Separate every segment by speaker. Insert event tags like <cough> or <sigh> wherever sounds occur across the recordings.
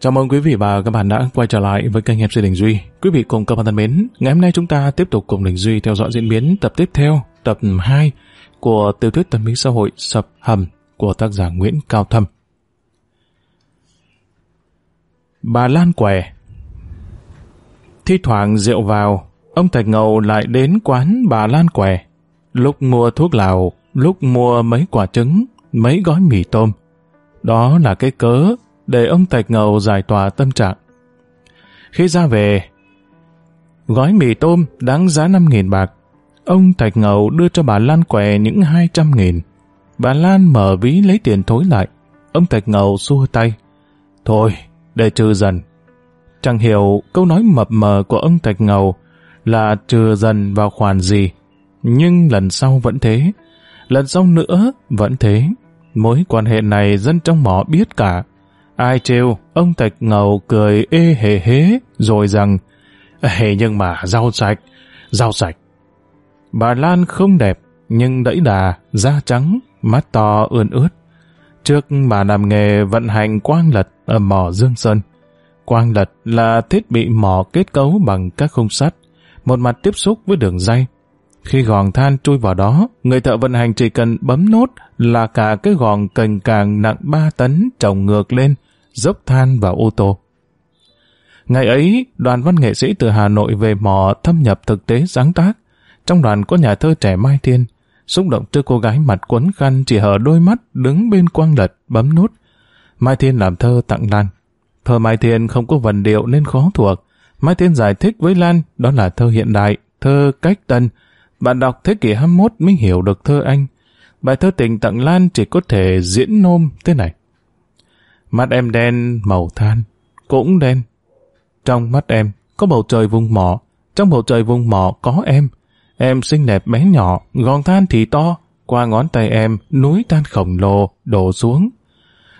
Speaker 1: Chào mừng quý vị và các bạn đã quay trở lại với kênh MC Đình Duy. Quý vị cùng các bạn thân mến, ngày hôm nay chúng ta tiếp tục cùng Đình Duy theo dõi diễn biến tập tiếp theo, tập 2 của tiểu thuyết tâm lý xã hội Sập Hầm của tác giả Nguyễn Cao Thâm. Bà Lan què Thi thoảng rượu vào, ông Thạch Ngầu lại đến quán bà Lan què. Lúc mua thuốc lào, lúc mua mấy quả trứng, mấy gói mì tôm. Đó là cái cớ để ông Thạch Ngầu giải tỏa tâm trạng. Khi ra về, gói mì tôm đáng giá 5.000 bạc. Ông Thạch Ngầu đưa cho bà Lan què những 200.000. Bà Lan mở ví lấy tiền thối lại. Ông Thạch Ngầu xua tay. Thôi, để trừ dần. Chẳng hiểu câu nói mập mờ của ông Thạch Ngầu là trừ dần vào khoản gì. Nhưng lần sau vẫn thế. Lần sau nữa vẫn thế. Mối quan hệ này dân trong mỏ biết cả. Ai trêu, ông Thạch Ngầu cười ê hề hế, rồi rằng, Hề nhưng mà rau sạch, rau sạch. Bà Lan không đẹp, nhưng đẫy đà, da trắng, mắt to ươn ướt. Trước bà làm nghề vận hành quang lật ở mỏ Dương Sơn. Quang lật là thiết bị mỏ kết cấu bằng các khung sắt, một mặt tiếp xúc với đường dây. Khi gòn than chui vào đó, người thợ vận hành chỉ cần bấm nốt là cả cái gòn cành càng nặng 3 tấn trồng ngược lên, dốc than vào ô tô. Ngày ấy, đoàn văn nghệ sĩ từ Hà Nội về mò thâm nhập thực tế sáng tác. Trong đoàn có nhà thơ trẻ Mai Thiên, xúc động trước cô gái mặt quấn khăn chỉ hở đôi mắt đứng bên quang lật bấm nút. Mai Thiên làm thơ tặng Lan. Thơ Mai Thiên không có vần điệu nên khó thuộc. Mai Thiên giải thích với Lan đó là thơ hiện đại, thơ cách tân. Bạn đọc thế kỷ 21 mới hiểu được thơ anh. Bài thơ tình tặng Lan chỉ có thể diễn nôm thế này. Mắt em đen, màu than, cũng đen. Trong mắt em có bầu trời vùng mỏ, trong bầu trời vùng mỏ có em. Em xinh đẹp bé nhỏ, gòn than thì to, qua ngón tay em, núi than khổng lồ đổ xuống.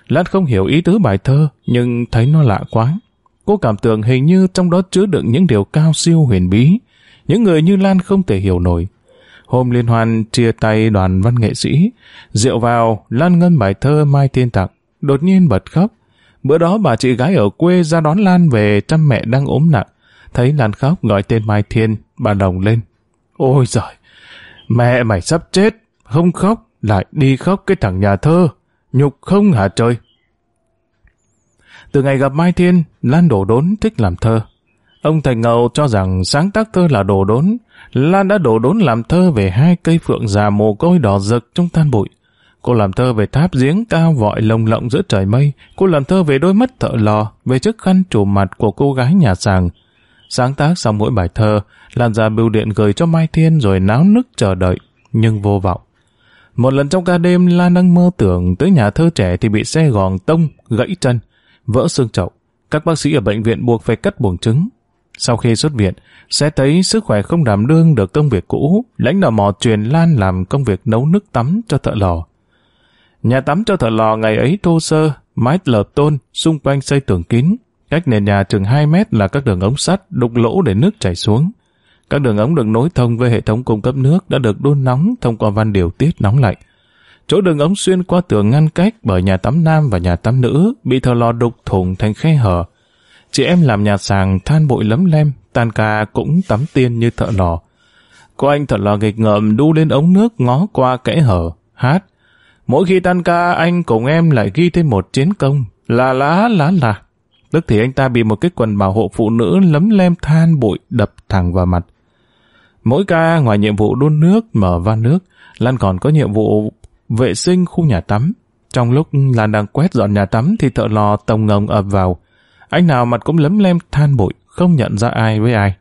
Speaker 1: Lan không hiểu ý tứ bài thơ, nhưng thấy nó lạ quá. Cô cảm tưởng hình như trong đó chứa đựng những điều cao siêu huyền bí, những người như Lan không thể hiểu nổi. Hôm liên hoan chia tay đoàn văn nghệ sĩ, rượu vào, Lan ngân bài thơ Mai Thiên Tặng đột nhiên bật khóc. Bữa đó bà chị gái ở quê ra đón Lan về chăm mẹ đang ốm nặng. Thấy Lan khóc gọi tên Mai Thiên, bà đồng lên. Ôi giời, mẹ mày sắp chết, không khóc, lại đi khóc cái thằng nhà thơ. Nhục không hả trời? Từ ngày gặp Mai Thiên, Lan đổ đốn thích làm thơ. Ông Thành Ngầu cho rằng sáng tác thơ là đồ đốn. Lan đã đổ đốn làm thơ về hai cây phượng già mồ côi đỏ rực trong than bụi. Cô làm thơ về tháp giếng cao vọi lồng lộng giữa trời mây. Cô làm thơ về đôi mắt thợ lò, về chiếc khăn trùm mặt của cô gái nhà sàng. Sáng tác xong mỗi bài thơ, Lan ra bưu điện gửi cho Mai Thiên rồi náo nức chờ đợi, nhưng vô vọng. Một lần trong ca đêm, Lan đang mơ tưởng tới nhà thơ trẻ thì bị xe gòn tông, gãy chân, vỡ xương chậu. Các bác sĩ ở bệnh viện buộc phải cắt buồng trứng. Sau khi xuất viện, sẽ thấy sức khỏe không đảm đương được công việc cũ, lãnh đạo mò truyền Lan làm công việc nấu nước tắm cho thợ lò. Nhà tắm cho thợ lò ngày ấy thô sơ, mái lợp tôn, xung quanh xây tường kín. Cách nền nhà chừng 2 mét là các đường ống sắt đục lỗ để nước chảy xuống. Các đường ống được nối thông với hệ thống cung cấp nước đã được đun nóng thông qua van điều tiết nóng lạnh. Chỗ đường ống xuyên qua tường ngăn cách bởi nhà tắm nam và nhà tắm nữ bị thợ lò đục thủng thành khe hở. Chị em làm nhà sàng than bụi lấm lem, tan ca cũng tắm tiên như thợ lò. Cô anh thợ lò nghịch ngợm đu lên ống nước ngó qua kẽ hở, hát, Mỗi khi tan ca anh cùng em lại ghi thêm một chiến công, là lá lá là. Tức thì anh ta bị một cái quần bảo hộ phụ nữ lấm lem than bụi đập thẳng vào mặt. Mỗi ca ngoài nhiệm vụ đun nước, mở van nước, Lan còn có nhiệm vụ vệ sinh khu nhà tắm. Trong lúc Lan đang quét dọn nhà tắm thì thợ lò tông ngồng ập vào. Anh nào mặt cũng lấm lem than bụi, không nhận ra ai với ai.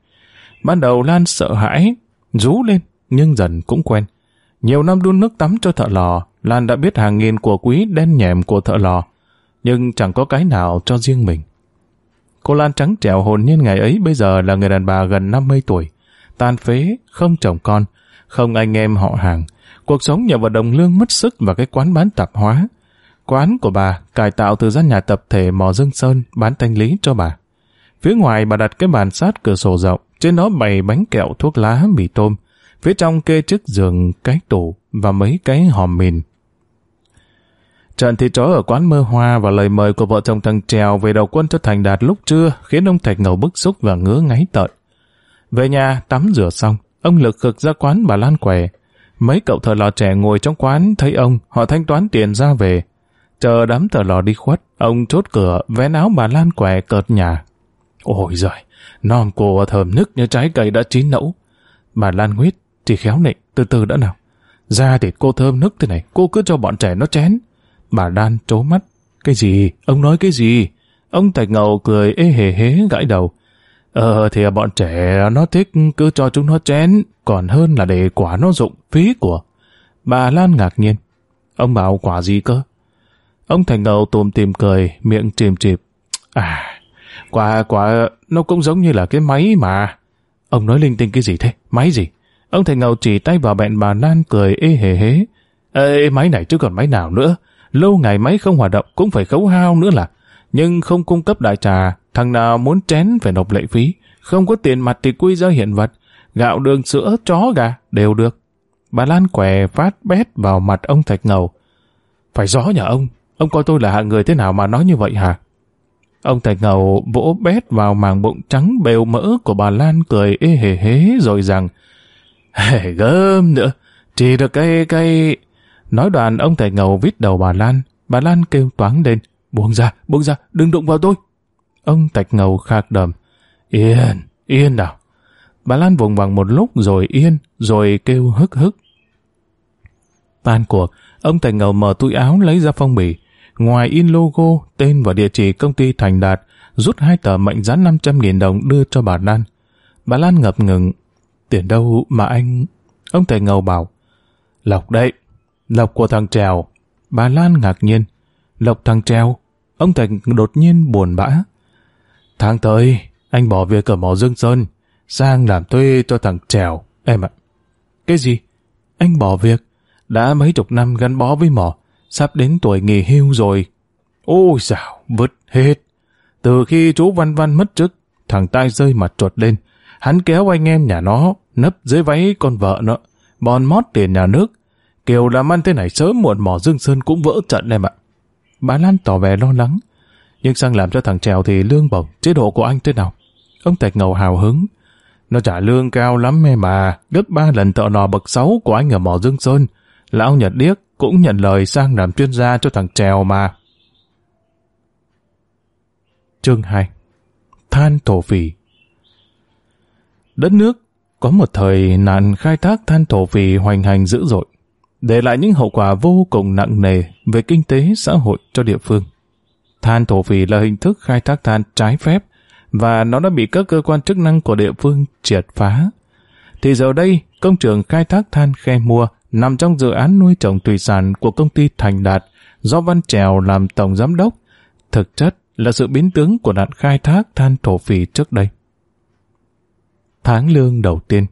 Speaker 1: Ban đầu Lan sợ hãi, rú lên, nhưng dần cũng quen. Nhiều năm đun nước tắm cho thợ lò, Lan đã biết hàng nghìn của quý đen nhèm của thợ lò, nhưng chẳng có cái nào cho riêng mình. Cô Lan trắng trẻo hồn nhiên ngày ấy bây giờ là người đàn bà gần 50 tuổi, tan phế, không chồng con, không anh em họ hàng. Cuộc sống nhờ vào đồng lương mất sức và cái quán bán tạp hóa. Quán của bà cải tạo từ gian nhà tập thể Mò Dương Sơn bán thanh lý cho bà. Phía ngoài bà đặt cái bàn sát cửa sổ rộng, trên đó bày bánh kẹo thuốc lá mì tôm, phía trong kê chiếc giường cái tủ và mấy cái hòm mìn Trận thịt chó ở quán mơ hoa và lời mời của vợ chồng thằng Trèo về đầu quân cho Thành Đạt lúc trưa khiến ông Thạch Ngầu bức xúc và ngứa ngáy tợn. Về nhà tắm rửa xong, ông lực khực ra quán bà Lan què. Mấy cậu thợ lò trẻ ngồi trong quán thấy ông, họ thanh toán tiền ra về. Chờ đám thợ lò đi khuất, ông chốt cửa, vén áo bà Lan què cợt nhà. Ôi giời, non cô thơm nức như trái cây đã chín nẫu. Bà Lan nguyết, chỉ khéo nịnh, từ từ đã nào. Ra thịt cô thơm nức thế này, cô cứ cho bọn trẻ nó chén. Bà Đan trố mắt. Cái gì? Ông nói cái gì? Ông Thạch Ngầu cười ê hề hế gãi đầu. Ờ thì bọn trẻ nó thích cứ cho chúng nó chén, còn hơn là để quả nó dụng, phí của. Bà Lan ngạc nhiên. Ông bảo quả gì cơ? Ông Thành Ngầu tùm tìm cười, miệng chìm chịp. À, quả, quả, nó cũng giống như là cái máy mà. Ông nói linh tinh cái gì thế? Máy gì? Ông Thành Ngầu chỉ tay vào bẹn bà Lan cười ê hề hế. Ê, máy này chứ còn máy nào nữa? Lâu ngày máy không hoạt động cũng phải khấu hao nữa là. Nhưng không cung cấp đại trà, thằng nào muốn chén phải nộp lệ phí. Không có tiền mặt thì quy ra hiện vật. Gạo, đường, sữa, chó, gà đều được. Bà Lan què phát bét vào mặt ông Thạch Ngầu. Phải gió nhà ông, ông coi tôi là hạng người thế nào mà nói như vậy hả? Ông Thạch Ngầu vỗ bét vào màng bụng trắng bèo mỡ của bà Lan cười ê hề hế rồi rằng <laughs> Hề gớm nữa, chỉ được cái cái Nói đoạn ông thầy ngầu vít đầu bà Lan, bà Lan kêu toáng lên, buông ra, buông ra, đừng đụng vào tôi. Ông Thạch Ngầu khạc đầm, yên, yên nào. Bà Lan vùng vằng một lúc rồi yên, rồi kêu hức hức. Tan cuộc, ông Thạch Ngầu mở túi áo lấy ra phong bì. Ngoài in logo, tên và địa chỉ công ty Thành Đạt, rút hai tờ mệnh giá 500.000 đồng đưa cho bà Lan. Bà Lan ngập ngừng. Tiền đâu mà anh... Ông Thầy Ngầu bảo. lọc đấy, Lộc của thằng Trèo. Bà Lan ngạc nhiên. Lộc thằng Trèo. Ông Thành đột nhiên buồn bã. Tháng tới, anh bỏ việc ở mỏ Dương Sơn, sang làm thuê cho thằng Trèo. Em ạ. Cái gì? Anh bỏ việc? Đã mấy chục năm gắn bó với mỏ, sắp đến tuổi nghỉ hưu rồi. Ôi dào, vứt hết. Từ khi chú Văn Văn mất chức, thằng tai rơi mặt chuột lên. Hắn kéo anh em nhà nó, nấp dưới váy con vợ nó, bòn mót tiền nhà nước, Kiều làm ăn thế này sớm muộn mỏ Dương Sơn cũng vỡ trận em ạ. Bà Lan tỏ vẻ lo lắng. Nhưng sang làm cho thằng Trèo thì lương bổng, chế độ của anh thế nào? Ông Tạch Ngầu hào hứng. Nó trả lương cao lắm em mà, gấp ba lần thợ nò bậc sáu của anh ở mỏ Dương Sơn. Lão Nhật Điếc cũng nhận lời sang làm chuyên gia cho thằng Trèo mà. Chương 2 Than thổ phỉ Đất nước có một thời nạn khai thác than thổ phỉ hoành hành dữ dội để lại những hậu quả vô cùng nặng nề về kinh tế xã hội cho địa phương. Than thổ phỉ là hình thức khai thác than trái phép và nó đã bị các cơ quan chức năng của địa phương triệt phá. Thì giờ đây, công trường khai thác than khe mua nằm trong dự án nuôi trồng thủy sản của công ty Thành Đạt do Văn Trèo làm tổng giám đốc. Thực chất là sự biến tướng của nạn khai thác than thổ phỉ trước đây. Tháng lương đầu tiên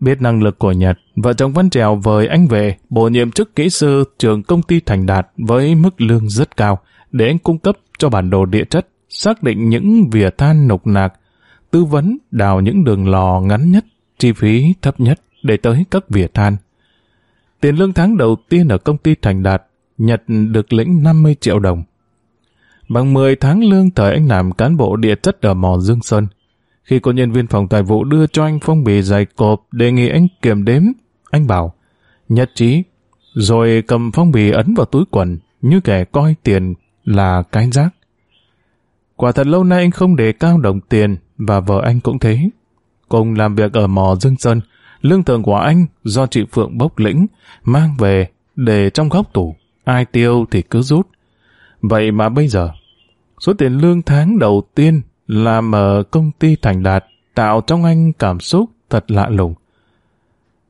Speaker 1: Biết năng lực của Nhật, vợ chồng Văn Trèo vời anh về bổ nhiệm chức kỹ sư trường công ty Thành Đạt với mức lương rất cao để anh cung cấp cho bản đồ địa chất, xác định những vỉa than nục nạc, tư vấn đào những đường lò ngắn nhất, chi phí thấp nhất để tới các vỉa than. Tiền lương tháng đầu tiên ở công ty Thành Đạt, Nhật được lĩnh 50 triệu đồng. Bằng 10 tháng lương thời anh làm cán bộ địa chất ở mò Dương Sơn, khi có nhân viên phòng tài vụ đưa cho anh phong bì dày cộp đề nghị anh kiểm đếm, anh bảo, nhất trí, rồi cầm phong bì ấn vào túi quần như kẻ coi tiền là cái rác. Quả thật lâu nay anh không đề cao đồng tiền và vợ anh cũng thế. Cùng làm việc ở mò Dương Sơn, lương thưởng của anh do chị Phượng bốc lĩnh mang về để trong góc tủ, ai tiêu thì cứ rút. Vậy mà bây giờ, số tiền lương tháng đầu tiên làm ở công ty Thành Đạt tạo trong anh cảm xúc thật lạ lùng.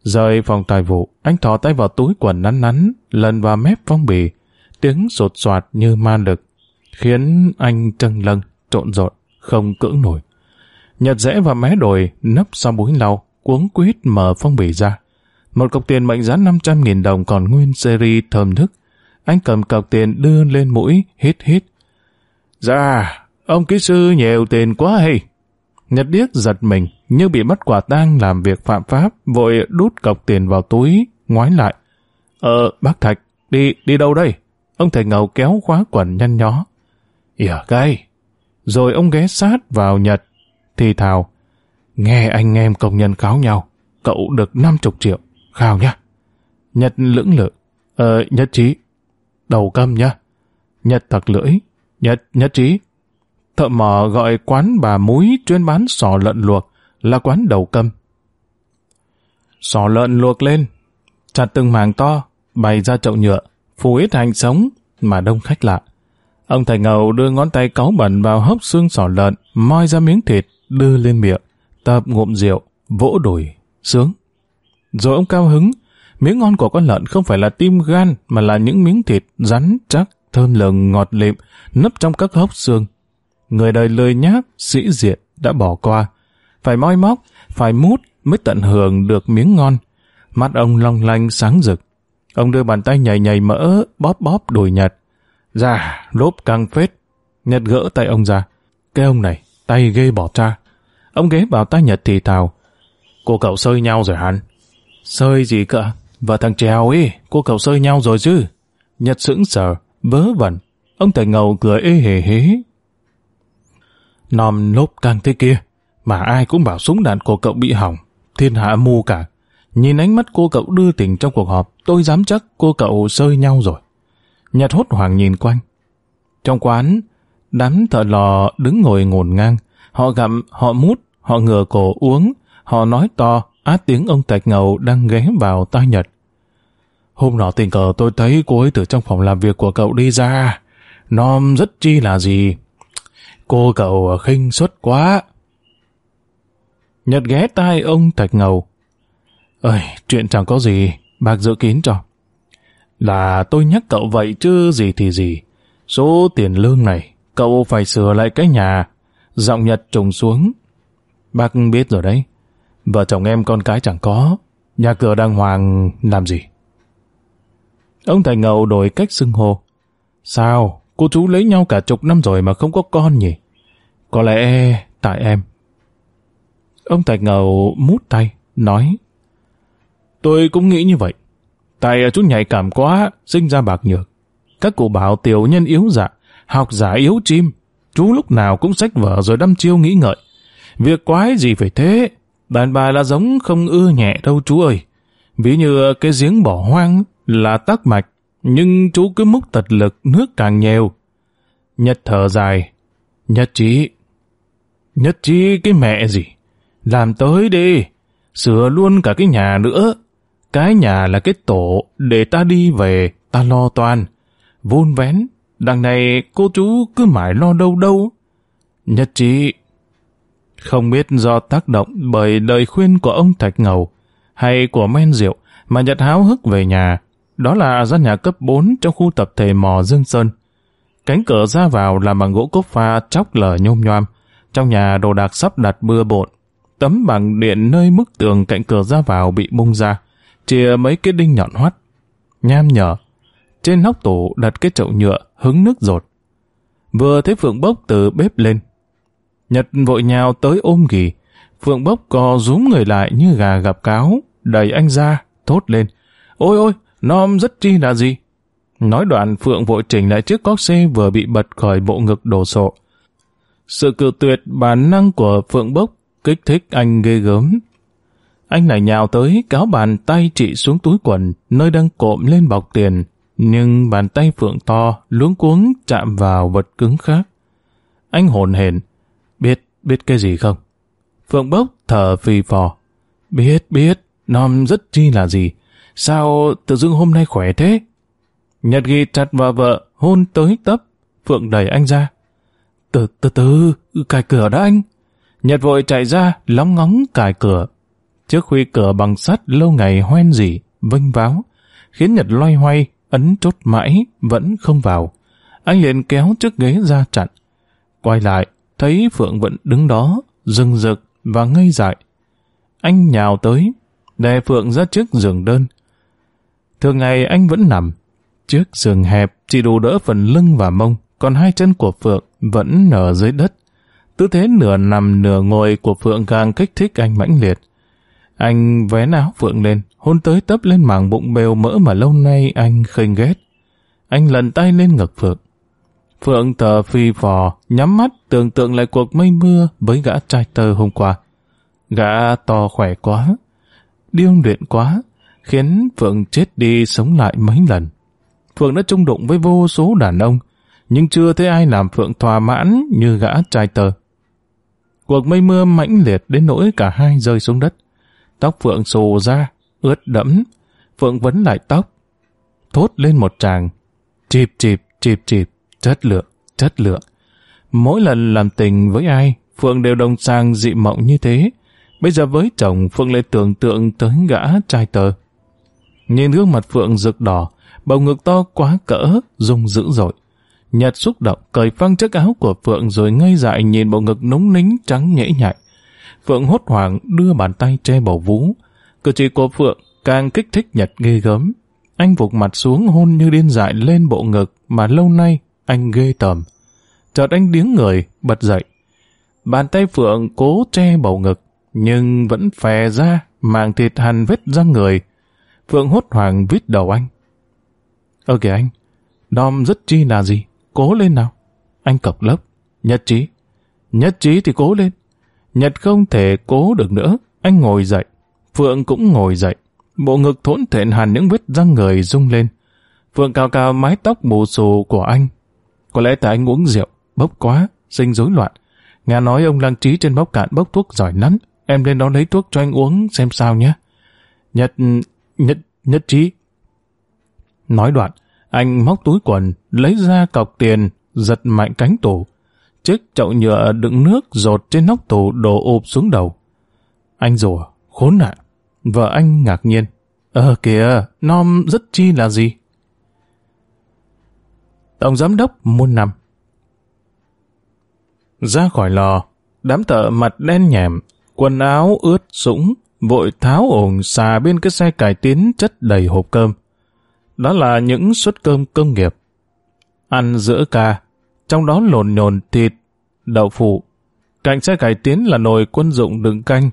Speaker 1: Rời phòng tài vụ, anh thò tay vào túi quần nắn nắn, lần vào mép phong bì, tiếng sột soạt như ma lực, khiến anh trâng lâng, trộn rộn, không cưỡng nổi. Nhật rẽ vào mé đồi, nấp sau búi lau, cuống quýt mở phong bì ra. Một cọc tiền mệnh giá 500.000 đồng còn nguyên seri thơm thức. Anh cầm cọc tiền đưa lên mũi, hít hít. Dạ, Ông kỹ sư nhiều tiền quá hay. Nhật điếc giật mình, như bị bắt quả tang làm việc phạm pháp, vội đút cọc tiền vào túi, ngoái lại. Ờ, bác Thạch, đi, đi đâu đây? Ông thầy ngầu kéo khóa quần nhăn nhó. Ỉa gai. Rồi ông ghé sát vào Nhật. Thì thào. Nghe anh em công nhân kháo nhau. Cậu được 50 triệu. Khao nhá. Nhật lưỡng lự. Ờ, nhất trí. Đầu câm nhá. Nhật thật lưỡi. Nhật, nhất trí. Thợ mỏ gọi quán bà múi chuyên bán sò lợn luộc là quán đầu câm. Sò lợn luộc lên, chặt từng màng to, bày ra chậu nhựa, phủ ít hành sống mà đông khách lạ. Ông thầy ngầu đưa ngón tay cáu bẩn vào hốc xương sò lợn, moi ra miếng thịt, đưa lên miệng, tập ngụm rượu, vỗ đùi, sướng. Rồi ông cao hứng, miếng ngon của con lợn không phải là tim gan mà là những miếng thịt rắn chắc, thơm lừng ngọt lịm, nấp trong các hốc xương. Người đời lười nhác, sĩ diện đã bỏ qua. Phải moi móc, phải mút mới tận hưởng được miếng ngon. Mắt ông long lanh sáng rực. Ông đưa bàn tay nhảy nhảy mỡ, bóp bóp đùi Nhật. Ra, lốp căng phết. Nhật gỡ tay ông ra. Cái ông này, tay ghê bỏ cha. Ông ghé vào tay Nhật thì thào. Cô cậu sơi nhau rồi hắn. Sơi gì cơ? Và thằng trèo ấy, cô cậu sơi nhau rồi chứ. Nhật sững sờ, vớ vẩn. Ông thầy ngầu cười ê hề hế. Nòm lốp càng thế kia, mà ai cũng bảo súng đạn của cậu bị hỏng. Thiên hạ mù cả. Nhìn ánh mắt cô cậu đưa tình trong cuộc họp, tôi dám chắc cô cậu sơi nhau rồi. Nhật hốt hoảng nhìn quanh. Trong quán, đám thợ lò đứng ngồi ngổn ngang. Họ gặm, họ mút, họ ngửa cổ uống, họ nói to, át tiếng ông Tạch Ngầu đang ghé vào tai Nhật. Hôm nọ tình cờ tôi thấy cô ấy từ trong phòng làm việc của cậu đi ra. Nom rất chi là gì? Cô cậu à, khinh suất quá. Nhật ghé tai ông Thạch Ngầu. Ơi, chuyện chẳng có gì, bác giữ kín cho. Là tôi nhắc cậu vậy chứ gì thì gì. Số tiền lương này, cậu phải sửa lại cái nhà. Giọng Nhật trùng xuống. Bác biết rồi đấy. Vợ chồng em con cái chẳng có. Nhà cửa đàng hoàng làm gì? Ông Thạch Ngầu đổi cách xưng hô. Sao? Cô chú lấy nhau cả chục năm rồi mà không có con nhỉ? Có lẽ tại em. Ông Thạch Ngầu mút tay, nói Tôi cũng nghĩ như vậy. Tại chú nhạy cảm quá, sinh ra bạc nhược. Các cụ bảo tiểu nhân yếu dạ, học giả yếu chim. Chú lúc nào cũng sách vở rồi đâm chiêu nghĩ ngợi. Việc quái gì phải thế? Đàn bà là giống không ưa nhẹ đâu chú ơi. Ví như cái giếng bỏ hoang là tắc mạch, nhưng chú cứ múc tật lực nước càng nhiều. Nhật thở dài. Nhất trí. Nhất trí cái mẹ gì? Làm tới đi. Sửa luôn cả cái nhà nữa. Cái nhà là cái tổ để ta đi về, ta lo toàn Vun vén, đằng này cô chú cứ mãi lo đâu đâu. Nhất trí. Không biết do tác động bởi lời khuyên của ông Thạch Ngầu hay của men rượu mà Nhật háo hức về nhà. Đó là gian nhà cấp 4 trong khu tập thể mò Dương Sơn. Cánh cửa ra vào là bằng gỗ cốc pha chóc lở nhôm nhoam. Trong nhà đồ đạc sắp đặt bừa bộn. Tấm bằng điện nơi mức tường cạnh cửa ra vào bị bung ra, chia mấy cái đinh nhọn hoắt. Nham nhở. Trên nóc tủ đặt cái chậu nhựa hứng nước rột. Vừa thấy Phượng Bốc từ bếp lên. Nhật vội nhào tới ôm ghì. Phượng Bốc co rúm người lại như gà gặp cáo, đẩy anh ra, thốt lên. Ôi ôi, nom rất chi là gì? Nói đoạn Phượng vội chỉnh lại chiếc cóc xe vừa bị bật khỏi bộ ngực đổ sộ. Sự cự tuyệt bản năng của Phượng Bốc kích thích anh ghê gớm. Anh lại nhào tới cáo bàn tay chị xuống túi quần nơi đang cộm lên bọc tiền, nhưng bàn tay Phượng to luống cuống chạm vào vật cứng khác. Anh hồn hển, biết, biết cái gì không? Phượng Bốc thở phì phò. Biết, biết, nom rất chi là gì. Sao tự dưng hôm nay khỏe thế? Nhật ghi chặt vào vợ, hôn tới tấp. Phượng đẩy anh ra. Từ từ từ, cài cửa đã anh. Nhật vội chạy ra, lóng ngóng cài cửa. trước khuy cửa bằng sắt lâu ngày hoen dỉ, vinh váo, khiến Nhật loay hoay, ấn chốt mãi, vẫn không vào. Anh liền kéo chiếc ghế ra chặn. Quay lại, thấy Phượng vẫn đứng đó, rừng rực và ngây dại. Anh nhào tới, đè Phượng ra trước giường đơn. Thường ngày anh vẫn nằm, Chiếc giường hẹp chỉ đủ đỡ phần lưng và mông, còn hai chân của Phượng vẫn nở dưới đất. Tư thế nửa nằm nửa ngồi của Phượng càng kích thích anh mãnh liệt. Anh vén áo Phượng lên, hôn tới tấp lên màng bụng bèo mỡ mà lâu nay anh khinh ghét. anh lần tay lên ngực Phượng. Phượng thờ phi phò, nhắm mắt tưởng tượng lại cuộc mây mưa với gã trai tơ hôm qua. Gã to khỏe quá, điêu luyện quá, khiến Phượng chết đi sống lại mấy lần. Phượng đã trung đụng với vô số đàn ông, nhưng chưa thấy ai làm Phượng thỏa mãn như gã trai tờ. Cuộc mây mưa mãnh liệt đến nỗi cả hai rơi xuống đất. Tóc Phượng xù ra, ướt đẫm. Phượng vấn lại tóc. Thốt lên một tràng. Chịp chịp, chịp chịp, chất lượng, chất lượng. Mỗi lần làm tình với ai, Phượng đều đồng sang dị mộng như thế. Bây giờ với chồng, Phượng lại tưởng tượng tới gã trai tờ. Nhìn gương mặt Phượng rực đỏ, bầu ngực to quá cỡ, rung dữ dội. Nhật xúc động, cởi phăng chiếc áo của Phượng rồi ngây dại nhìn bộ ngực núng nính trắng nhễ nhại. Phượng hốt hoảng đưa bàn tay che bầu vú. Cử chỉ của Phượng càng kích thích Nhật ghê gớm. Anh vụt mặt xuống hôn như điên dại lên bộ ngực mà lâu nay anh ghê tởm. Chợt anh điếng người, bật dậy. Bàn tay Phượng cố che bầu ngực, nhưng vẫn phè ra, màng thịt hằn vết răng người. Phượng hốt hoảng vít đầu anh. Ơ kìa anh, đom rất chi là gì? Cố lên nào. Anh cọc lốc. Nhất trí. Nhất trí thì cố lên. Nhật không thể cố được nữa. Anh ngồi dậy. Phượng cũng ngồi dậy. Bộ ngực thốn thện hẳn những vết răng người rung lên. Phượng cao cao mái tóc bù xù của anh. Có lẽ tại anh uống rượu, bốc quá, sinh rối loạn. Nghe nói ông Lăng Trí trên bóc cạn bốc thuốc giỏi lắm. Em lên đó lấy thuốc cho anh uống xem sao nhé. Nhật, nhật nhất trí. Nói đoạn, anh móc túi quần, lấy ra cọc tiền, giật mạnh cánh tủ. Chiếc chậu nhựa đựng nước rột trên nóc tủ đổ ụp xuống đầu. Anh rủa, khốn nạn. Vợ anh ngạc nhiên. Ờ kìa, nom rất chi là gì? Tổng giám đốc muôn năm. Ra khỏi lò, đám thợ mặt đen nhèm, quần áo ướt sũng, vội tháo ổn xà bên cái xe cải tiến chất đầy hộp cơm. Đó là những suất cơm công nghiệp. Ăn giữa ca, trong đó lồn nhồn thịt, đậu phụ. Cạnh xe cải tiến là nồi quân dụng đựng canh.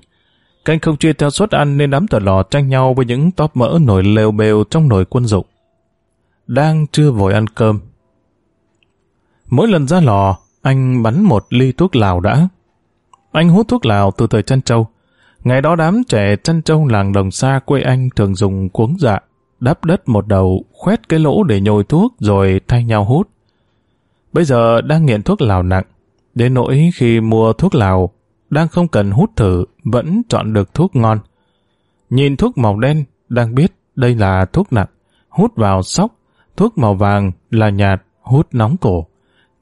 Speaker 1: Canh không chia theo suất ăn nên đám tờ lò tranh nhau với những tóp mỡ nổi lều bều trong nồi quân dụng. Đang chưa vội ăn cơm. Mỗi lần ra lò, anh bắn một ly thuốc lào đã. Anh hút thuốc lào từ thời chăn trâu. Ngày đó đám trẻ chăn trâu làng đồng xa quê anh thường dùng cuống dạ đắp đất một đầu, khoét cái lỗ để nhồi thuốc rồi thay nhau hút. Bây giờ đang nghiện thuốc lào nặng, đến nỗi khi mua thuốc lào, đang không cần hút thử, vẫn chọn được thuốc ngon. Nhìn thuốc màu đen, đang biết đây là thuốc nặng, hút vào sóc, thuốc màu vàng là nhạt, hút nóng cổ.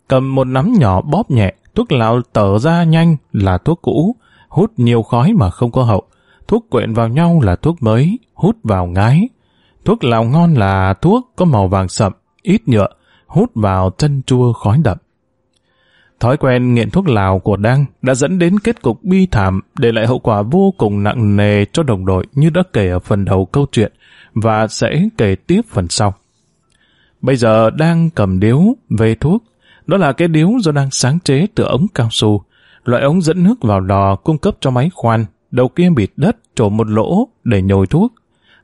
Speaker 1: Cầm một nắm nhỏ bóp nhẹ, thuốc lào tở ra nhanh là thuốc cũ, hút nhiều khói mà không có hậu. Thuốc quyện vào nhau là thuốc mới, hút vào ngái. Thuốc lào ngon là thuốc có màu vàng sậm, ít nhựa, hút vào chân chua khói đậm. Thói quen nghiện thuốc lào của Đăng đã dẫn đến kết cục bi thảm để lại hậu quả vô cùng nặng nề cho đồng đội như đã kể ở phần đầu câu chuyện và sẽ kể tiếp phần sau. Bây giờ đang cầm điếu về thuốc, đó là cái điếu do đang sáng chế từ ống cao su, loại ống dẫn nước vào lò cung cấp cho máy khoan, đầu kia bịt đất trổ một lỗ để nhồi thuốc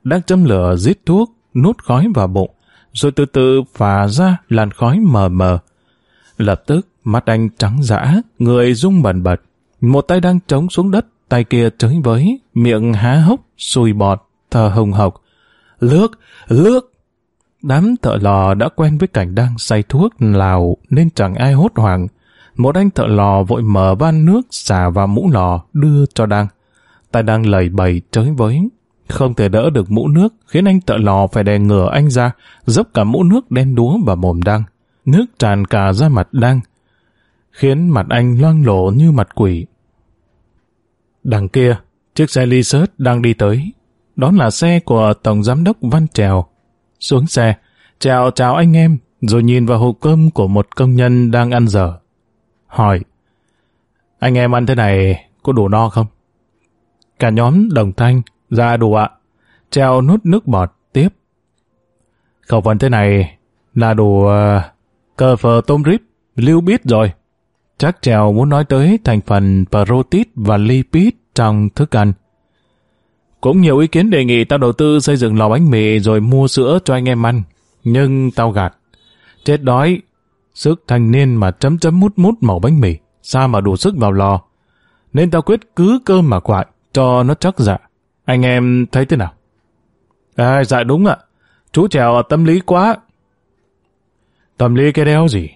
Speaker 1: đang châm lửa giết thuốc, nút khói vào bụng, rồi từ từ phả ra làn khói mờ mờ. Lập tức, mắt anh trắng dã, người rung bần bật. Một tay đang trống xuống đất, tay kia chới với, miệng há hốc, sùi bọt, thở hồng hộc. Lước, lước! Đám thợ lò đã quen với cảnh đang say thuốc lào nên chẳng ai hốt hoảng. Một anh thợ lò vội mở van nước xả vào mũ lò đưa cho đang. Tay đang lầy bầy chới với, không thể đỡ được mũ nước, khiến anh tợ lò phải đè ngửa anh ra, dốc cả mũ nước đen đúa vào mồm đăng. Nước tràn cả ra mặt đăng, khiến mặt anh loang lổ như mặt quỷ. Đằng kia, chiếc xe ly sớt đang đi tới. Đó là xe của Tổng Giám đốc Văn Trèo. Xuống xe, chào chào anh em, rồi nhìn vào hộp cơm của một công nhân đang ăn dở. Hỏi, anh em ăn thế này có đủ no không? Cả nhóm đồng thanh, Dạ đủ ạ. Treo nút nước bọt tiếp. Khẩu phần thế này là đủ uh, cờ phờ tôm rít, lưu biết rồi. Chắc Trèo muốn nói tới thành phần protein và lipid trong thức ăn. Cũng nhiều ý kiến đề nghị tao đầu tư xây dựng lò bánh mì rồi mua sữa cho anh em ăn. Nhưng tao gạt. Chết đói, sức thanh niên mà chấm chấm mút mút màu bánh mì, sao mà đủ sức vào lò. Nên tao quyết cứ cơm mà quại, cho nó chắc dạ. Anh em thấy thế nào? À, dạ đúng ạ. Chú Trèo tâm lý quá. Tâm lý cái đéo gì?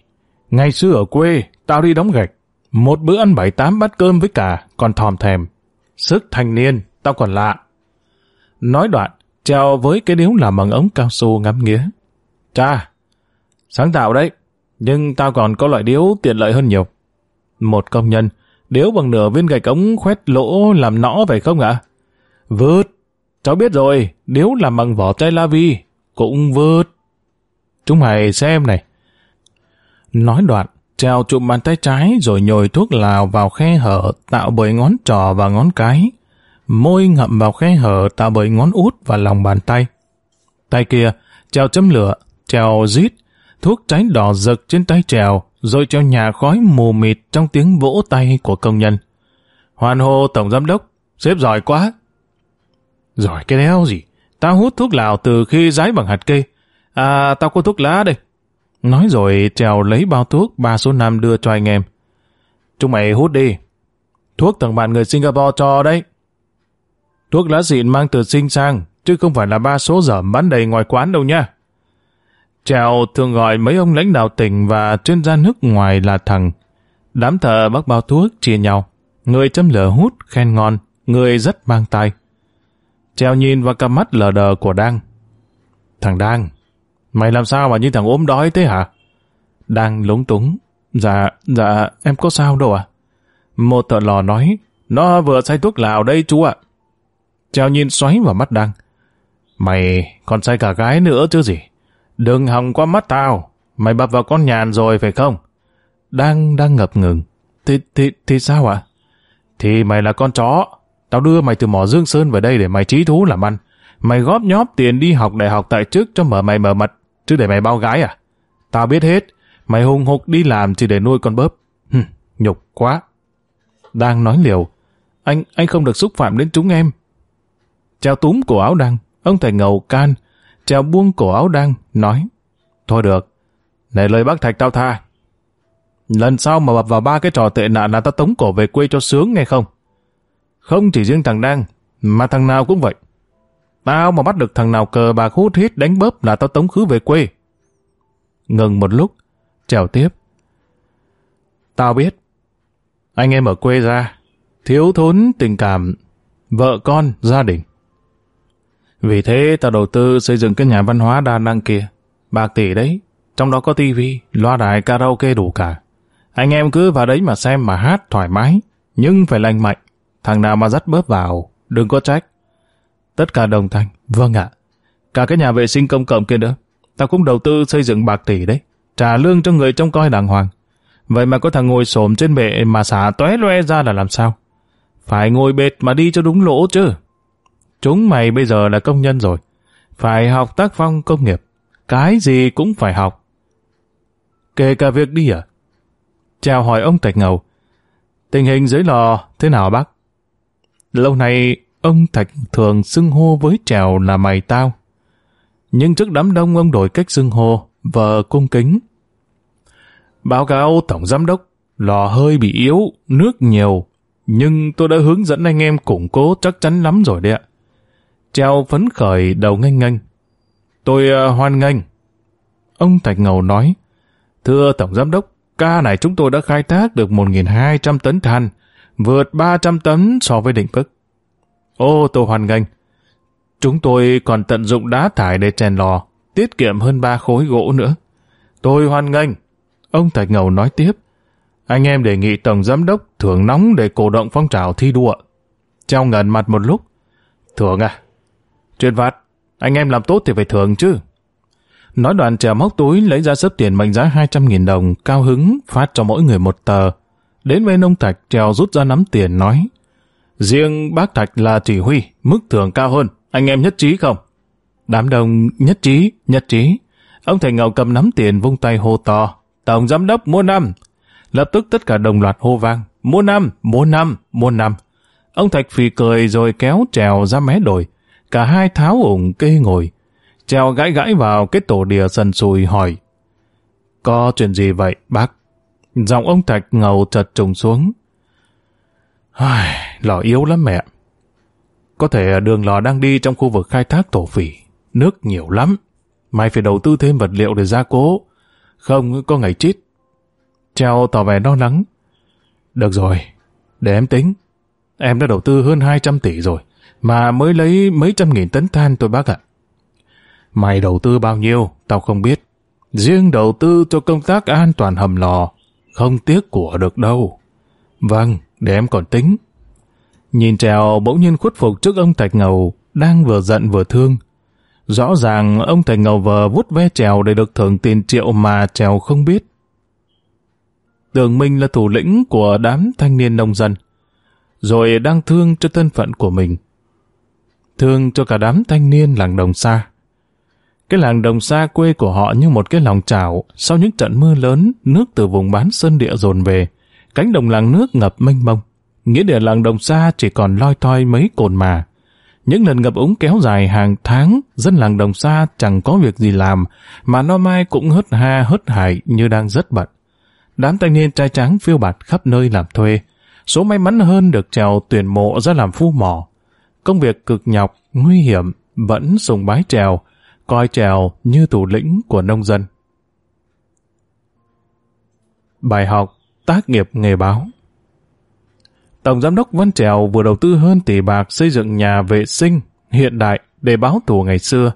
Speaker 1: Ngày xưa ở quê, tao đi đóng gạch. Một bữa ăn bảy tám bát cơm với cả, còn thòm thèm. Sức thanh niên, tao còn lạ. Nói đoạn, Trèo với cái điếu làm bằng ống cao su ngắm nghía. Cha, sáng tạo đấy, nhưng tao còn có loại điếu tiện lợi hơn nhiều. Một công nhân, điếu bằng nửa viên gạch ống khoét lỗ làm nõ vậy không ạ? Vớt cháu biết rồi, điếu làm bằng vỏ chai la vi, cũng vớt Chúng mày xem này. Nói đoạn, treo chụm bàn tay trái rồi nhồi thuốc lào vào khe hở tạo bởi ngón trỏ và ngón cái. Môi ngậm vào khe hở tạo bởi ngón út và lòng bàn tay. Tay kia, treo châm lửa, treo rít, thuốc cháy đỏ rực trên tay trèo, rồi treo nhà khói mù mịt trong tiếng vỗ tay của công nhân. Hoàn hô tổng giám đốc, xếp giỏi quá. Giỏi cái đéo gì? Tao hút thuốc lào từ khi rái bằng hạt cây. À, tao có thuốc lá đây. Nói rồi trèo lấy bao thuốc ba số năm đưa cho anh em. Chúng mày hút đi. Thuốc thằng bạn người Singapore cho đấy. Thuốc lá xịn mang từ sinh sang, chứ không phải là ba số dở bán đầy ngoài quán đâu nha. Trèo thường gọi mấy ông lãnh đạo tỉnh và chuyên gia nước ngoài là thằng. Đám thợ bắt bao thuốc chia nhau. Người châm lửa hút khen ngon, người rất mang tay treo nhìn vào cặp mắt lờ đờ của Đăng. Thằng Đăng, mày làm sao mà như thằng ốm đói thế hả? Đăng lúng túng. Dạ, dạ, em có sao đâu à? Một thợ lò nói, nó vừa say thuốc lào đây chú ạ. treo nhìn xoáy vào mắt Đăng. Mày còn say cả gái nữa chứ gì? Đừng hòng qua mắt tao. Mày bập vào con nhàn rồi phải không? Đang đang ngập ngừng. Thì, thì, thì sao ạ? Thì mày là con chó. Tao đưa mày từ mỏ Dương Sơn về đây để mày trí thú làm ăn. Mày góp nhóp tiền đi học đại học tại trước cho mở mày mở mật. Chứ để mày bao gái à? Tao biết hết. Mày hùng hục đi làm chỉ để nuôi con bớp. Hừ, nhục quá. Đang nói liều. Anh anh không được xúc phạm đến chúng em. Treo túm cổ áo đăng. Ông thầy ngầu can. Treo buông cổ áo đăng. Nói. Thôi được. Này lời bác Thạch tao tha. Lần sau mà bập vào ba cái trò tệ nạn là tao tống cổ về quê cho sướng nghe không? Không chỉ riêng thằng Đăng, mà thằng nào cũng vậy. Tao mà bắt được thằng nào cờ bạc hút hít đánh bóp là tao tống khứ về quê. Ngừng một lúc, trèo tiếp. Tao biết, anh em ở quê ra, thiếu thốn tình cảm, vợ con, gia đình. Vì thế tao đầu tư xây dựng cái nhà văn hóa đa năng kia. Bạc tỷ đấy, trong đó có tivi, loa đài karaoke đủ cả. Anh em cứ vào đấy mà xem mà hát thoải mái, nhưng phải lành mạnh. Thằng nào mà dắt bớp vào, đừng có trách. Tất cả đồng thanh, vâng ạ. Cả cái nhà vệ sinh công cộng kia nữa. Tao cũng đầu tư xây dựng bạc tỷ đấy. Trả lương cho người trông coi đàng hoàng. Vậy mà có thằng ngồi xổm trên bệ mà xả tóe loe ra là làm sao? Phải ngồi bệt mà đi cho đúng lỗ chứ. Chúng mày bây giờ là công nhân rồi. Phải học tác phong công nghiệp. Cái gì cũng phải học. Kể cả việc đi à? Chào hỏi ông Tạch Ngầu. Tình hình dưới lò thế nào bác? Lâu nay ông Thạch thường xưng hô với Trèo là mày tao. Nhưng trước đám đông ông đổi cách xưng hô, vợ cung kính. Báo cáo Tổng Giám Đốc, lò hơi bị yếu, nước nhiều, nhưng tôi đã hướng dẫn anh em củng cố chắc chắn lắm rồi đấy ạ. Treo phấn khởi đầu nganh nganh. Tôi uh, hoan nghênh. Ông Thạch Ngầu nói, Thưa Tổng Giám Đốc, ca này chúng tôi đã khai thác được 1.200 tấn than, vượt 300 tấn so với định mức. Ô, tôi hoàn ngành. Chúng tôi còn tận dụng đá thải để chèn lò, tiết kiệm hơn ba khối gỗ nữa. Tôi hoan nghênh. Ông Thạch Ngầu nói tiếp. Anh em đề nghị Tổng Giám Đốc thưởng nóng để cổ động phong trào thi đua. trao ngần mặt một lúc. Thưởng à? Chuyện vặt, anh em làm tốt thì phải thưởng chứ. Nói đoạn trèo móc túi lấy ra sớp tiền mệnh giá 200.000 đồng, cao hứng, phát cho mỗi người một tờ. Đến bên ông Thạch trèo rút ra nắm tiền nói. Riêng bác Thạch là chỉ huy, mức thưởng cao hơn, anh em nhất trí không? Đám đông nhất trí, nhất trí. Ông thầy ngầu cầm nắm tiền vung tay hô to. Tổng giám đốc mua năm. Lập tức tất cả đồng loạt hô vang. Mua năm, mua năm, mua năm. Ông Thạch phì cười rồi kéo trèo ra mé đồi. Cả hai tháo ủng kê ngồi. Trèo gãi gãi vào cái tổ đìa sần sùi hỏi. Có chuyện gì vậy, bác? Giọng ông Thạch ngầu chật trùng xuống. Ai, lò yếu lắm mẹ. Có thể đường lò đang đi trong khu vực khai thác tổ phỉ. Nước nhiều lắm. Mày phải đầu tư thêm vật liệu để gia cố. Không có ngày chít. Treo tỏ vẻ lo lắng. Được rồi, để em tính. Em đã đầu tư hơn 200 tỷ rồi, mà mới lấy mấy trăm nghìn tấn than tôi bác ạ. Mày đầu tư bao nhiêu, tao không biết. Riêng đầu tư cho công tác an toàn hầm lò, không tiếc của được đâu. Vâng, để em còn tính. Nhìn trèo bỗng nhiên khuất phục trước ông Thạch Ngầu, đang vừa giận vừa thương. Rõ ràng ông Thạch Ngầu vờ vút ve trèo để được thưởng tiền triệu mà trèo không biết. tường minh là thủ lĩnh của đám thanh niên nông dân, rồi đang thương cho thân phận của mình. Thương cho cả đám thanh niên làng đồng xa. Cái làng đồng xa quê của họ như một cái lòng chảo, sau những trận mưa lớn, nước từ vùng bán sơn địa dồn về, cánh đồng làng nước ngập mênh mông. Nghĩa địa làng đồng xa chỉ còn loi thoi mấy cồn mà. Những lần ngập úng kéo dài hàng tháng, dân làng đồng xa chẳng có việc gì làm, mà no mai cũng hớt ha hớt hải như đang rất bận. Đám thanh niên trai tráng phiêu bạt khắp nơi làm thuê. Số may mắn hơn được trèo tuyển mộ ra làm phu mỏ. Công việc cực nhọc, nguy hiểm, vẫn sùng bái trèo, coi trèo như thủ lĩnh của nông dân. Bài học Tác nghiệp nghề báo Tổng Giám đốc Văn Trèo vừa đầu tư hơn tỷ bạc xây dựng nhà vệ sinh hiện đại để báo tù ngày xưa.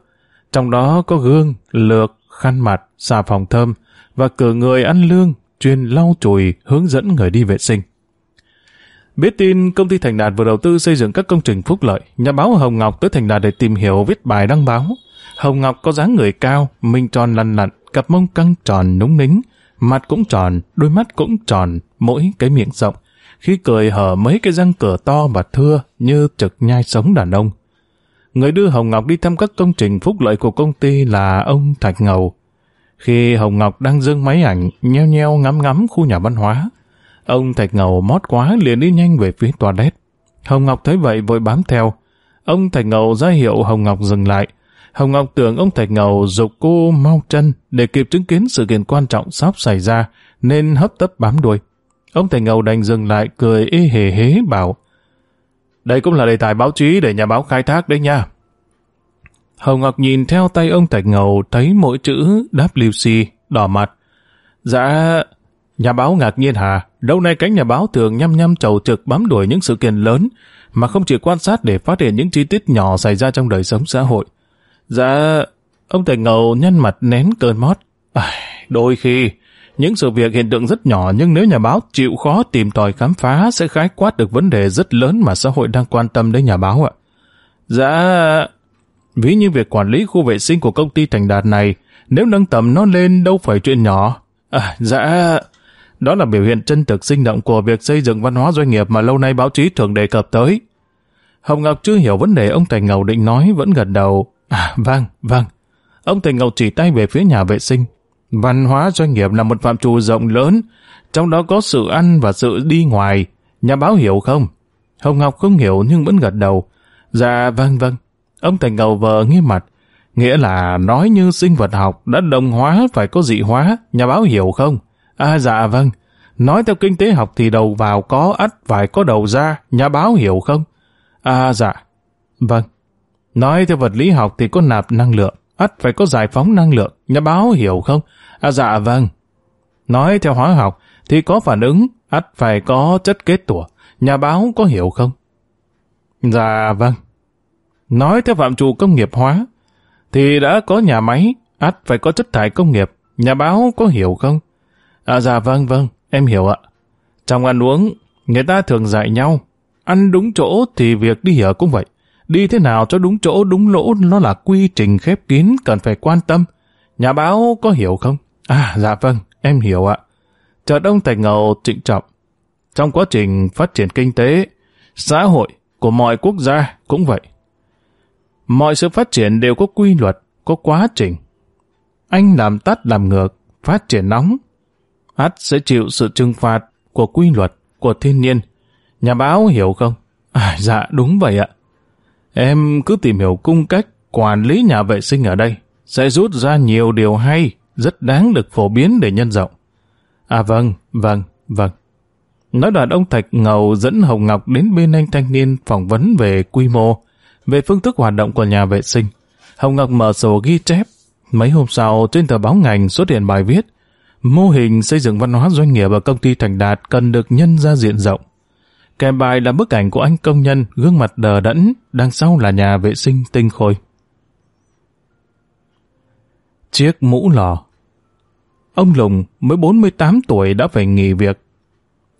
Speaker 1: Trong đó có gương, lược, khăn mặt, xà phòng thơm và cử người ăn lương chuyên lau chùi hướng dẫn người đi vệ sinh. Biết tin công ty Thành Đạt vừa đầu tư xây dựng các công trình phúc lợi, nhà báo Hồng Ngọc tới Thành Đạt để tìm hiểu viết bài đăng báo. Hồng Ngọc có dáng người cao, mình tròn lăn lặn, cặp mông căng tròn núng nính, mặt cũng tròn, đôi mắt cũng tròn, mỗi cái miệng rộng. Khi cười hở mấy cái răng cửa to và thưa như trực nhai sống đàn ông. Người đưa Hồng Ngọc đi thăm các công trình phúc lợi của công ty là ông Thạch Ngầu. Khi Hồng Ngọc đang dâng máy ảnh, nheo nheo ngắm ngắm khu nhà văn hóa, ông Thạch Ngầu mót quá liền đi nhanh về phía toilet. Hồng Ngọc thấy vậy vội bám theo. Ông Thạch Ngầu ra hiệu Hồng Ngọc dừng lại, Hồng Ngọc tưởng ông Thạch Ngầu dục cô mau chân để kịp chứng kiến sự kiện quan trọng sắp xảy ra, nên hấp tấp bám đuôi. Ông Thạch Ngầu đành dừng lại cười ê hề hế bảo Đây cũng là đề tài báo chí để nhà báo khai thác đấy nha. Hồng Ngọc nhìn theo tay ông Thạch Ngầu thấy mỗi chữ WC đỏ mặt. Dạ, nhà báo ngạc nhiên hả? Lâu nay cánh nhà báo thường nhăm nhăm trầu trực bám đuổi những sự kiện lớn mà không chỉ quan sát để phát hiện những chi tiết nhỏ xảy ra trong đời sống xã hội. Dạ, ông Thầy Ngầu nhăn mặt nén cơn mót. À, đôi khi, những sự việc hiện tượng rất nhỏ nhưng nếu nhà báo chịu khó tìm tòi khám phá sẽ khái quát được vấn đề rất lớn mà xã hội đang quan tâm đến nhà báo ạ. Dạ, ví như việc quản lý khu vệ sinh của công ty Thành Đạt này, nếu nâng tầm nó lên đâu phải chuyện nhỏ. À, dạ, đó là biểu hiện chân thực sinh động của việc xây dựng văn hóa doanh nghiệp mà lâu nay báo chí thường đề cập tới. Hồng Ngọc chưa hiểu vấn đề ông Thành Ngầu định nói vẫn gật đầu. À, vâng, vâng. Ông thầy Ngọc chỉ tay về phía nhà vệ sinh. Văn hóa doanh nghiệp là một phạm trù rộng lớn, trong đó có sự ăn và sự đi ngoài. Nhà báo hiểu không? Hồng Ngọc không hiểu nhưng vẫn gật đầu. Dạ, vâng, vâng. Ông Thành Ngầu vờ nghiêm mặt. Nghĩa là nói như sinh vật học đã đồng hóa phải có dị hóa, nhà báo hiểu không? À dạ vâng. Nói theo kinh tế học thì đầu vào có ắt phải có đầu ra, nhà báo hiểu không? À dạ. Vâng. Nói theo vật lý học thì có nạp năng lượng, ắt phải có giải phóng năng lượng, nhà báo hiểu không? À dạ vâng. Nói theo hóa học thì có phản ứng, ắt phải có chất kết tủa, nhà báo có hiểu không? Dạ vâng. Nói theo phạm trù công nghiệp hóa thì đã có nhà máy, ắt phải có chất thải công nghiệp, nhà báo có hiểu không? À dạ vâng vâng, em hiểu ạ. Trong ăn uống, người ta thường dạy nhau, ăn đúng chỗ thì việc đi ở cũng vậy. Đi thế nào cho đúng chỗ đúng lỗ nó là quy trình khép kín cần phải quan tâm. Nhà báo có hiểu không? À dạ vâng, em hiểu ạ. Chợt ông Thành Ngầu trịnh trọng. Trong quá trình phát triển kinh tế, xã hội của mọi quốc gia cũng vậy. Mọi sự phát triển đều có quy luật, có quá trình. Anh làm tắt làm ngược, phát triển nóng. Hát sẽ chịu sự trừng phạt của quy luật, của thiên nhiên. Nhà báo hiểu không? À, dạ đúng vậy ạ. Em cứ tìm hiểu cung cách quản lý nhà vệ sinh ở đây, sẽ rút ra nhiều điều hay, rất đáng được phổ biến để nhân rộng. À vâng, vâng, vâng. Nói đoạn ông Thạch Ngầu dẫn Hồng Ngọc đến bên anh thanh niên phỏng vấn về quy mô, về phương thức hoạt động của nhà vệ sinh. Hồng Ngọc mở sổ ghi chép. Mấy hôm sau, trên tờ báo ngành xuất hiện bài viết Mô hình xây dựng văn hóa doanh nghiệp ở công ty Thành Đạt cần được nhân ra diện rộng. Kèm bài là bức ảnh của anh công nhân gương mặt đờ đẫn, đằng sau là nhà vệ sinh tinh khôi. Chiếc mũ lò Ông Lùng mới 48 tuổi đã phải nghỉ việc.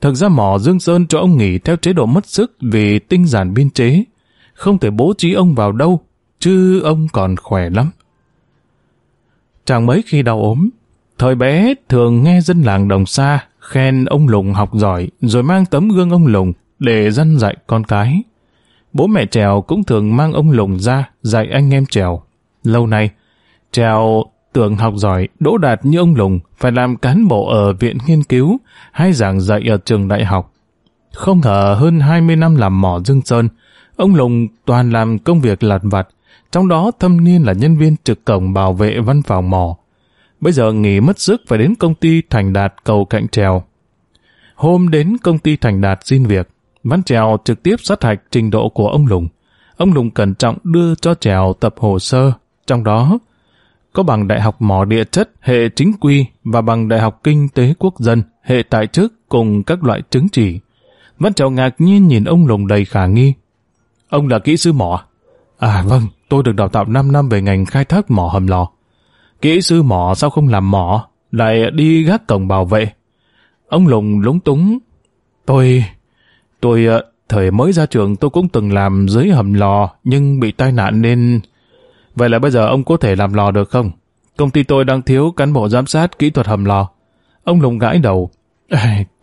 Speaker 1: Thực ra mỏ Dương Sơn cho ông nghỉ theo chế độ mất sức vì tinh giản biên chế. Không thể bố trí ông vào đâu, chứ ông còn khỏe lắm. Chẳng mấy khi đau ốm, thời bé thường nghe dân làng đồng xa khen ông Lùng học giỏi rồi mang tấm gương ông Lùng để dân dạy con cái. Bố mẹ Trèo cũng thường mang ông Lùng ra dạy anh em Trèo. Lâu nay, Trèo tưởng học giỏi, đỗ đạt như ông Lùng phải làm cán bộ ở viện nghiên cứu hay giảng dạy ở trường đại học. Không ngờ hơn 20 năm làm mỏ Dương Sơn, ông Lùng toàn làm công việc lặt vặt, trong đó thâm niên là nhân viên trực cổng bảo vệ văn phòng mỏ. Bây giờ nghỉ mất sức phải đến công ty Thành Đạt cầu cạnh trèo. Hôm đến công ty Thành Đạt xin việc, Văn Trèo trực tiếp sát hạch trình độ của ông Lùng. Ông Lùng cẩn trọng đưa cho Trèo tập hồ sơ, trong đó có bằng đại học mỏ địa chất hệ chính quy và bằng đại học kinh tế quốc dân hệ tại chức cùng các loại chứng chỉ. Văn Trèo ngạc nhiên nhìn ông Lùng đầy khả nghi. Ông là kỹ sư mỏ. À vâng, tôi được đào tạo 5 năm về ngành khai thác mỏ hầm lò. Kỹ sư mỏ sao không làm mỏ, lại đi gác cổng bảo vệ. Ông Lùng lúng túng. Tôi tôi... Ờ, thời mới ra trường tôi cũng từng làm dưới hầm lò, nhưng bị tai nạn nên... Vậy là bây giờ ông có thể làm lò được không? Công ty tôi đang thiếu cán bộ giám sát kỹ thuật hầm lò. Ông Lùng gãi đầu.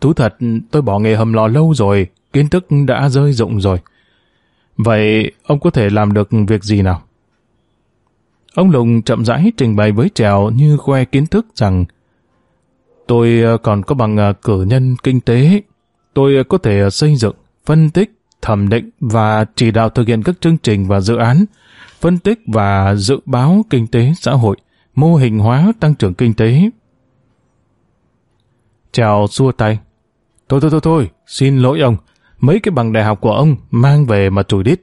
Speaker 1: Thú thật, tôi bỏ nghề hầm lò lâu rồi, kiến thức đã rơi rụng rồi. Vậy ông có thể làm được việc gì nào? Ông Lùng chậm rãi trình bày với Trèo như khoe kiến thức rằng tôi ờ, còn có bằng ờ, cử nhân kinh tế. Tôi ờ, có thể ờ, xây dựng, phân tích, thẩm định và chỉ đạo thực hiện các chương trình và dự án, phân tích và dự báo kinh tế xã hội, mô hình hóa tăng trưởng kinh tế. Chào xua tay. Thôi thôi thôi thôi, xin lỗi ông, mấy cái bằng đại học của ông mang về mà chùi đít.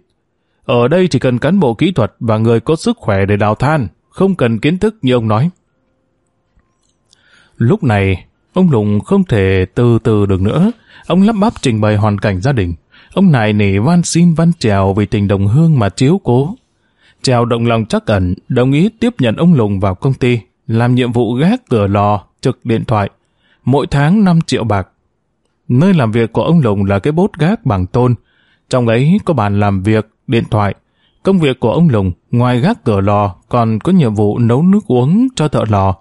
Speaker 1: Ở đây chỉ cần cán bộ kỹ thuật và người có sức khỏe để đào than, không cần kiến thức như ông nói. Lúc này, ông Lùng không thể từ từ được nữa. Ông lắp bắp trình bày hoàn cảnh gia đình. Ông này nỉ van xin văn trèo vì tình đồng hương mà chiếu cố. Trèo động lòng chắc ẩn, đồng ý tiếp nhận ông Lùng vào công ty, làm nhiệm vụ gác cửa lò, trực điện thoại. Mỗi tháng 5 triệu bạc. Nơi làm việc của ông Lùng là cái bốt gác bằng tôn. Trong ấy có bàn làm việc, điện thoại. Công việc của ông Lùng, ngoài gác cửa lò, còn có nhiệm vụ nấu nước uống cho thợ lò.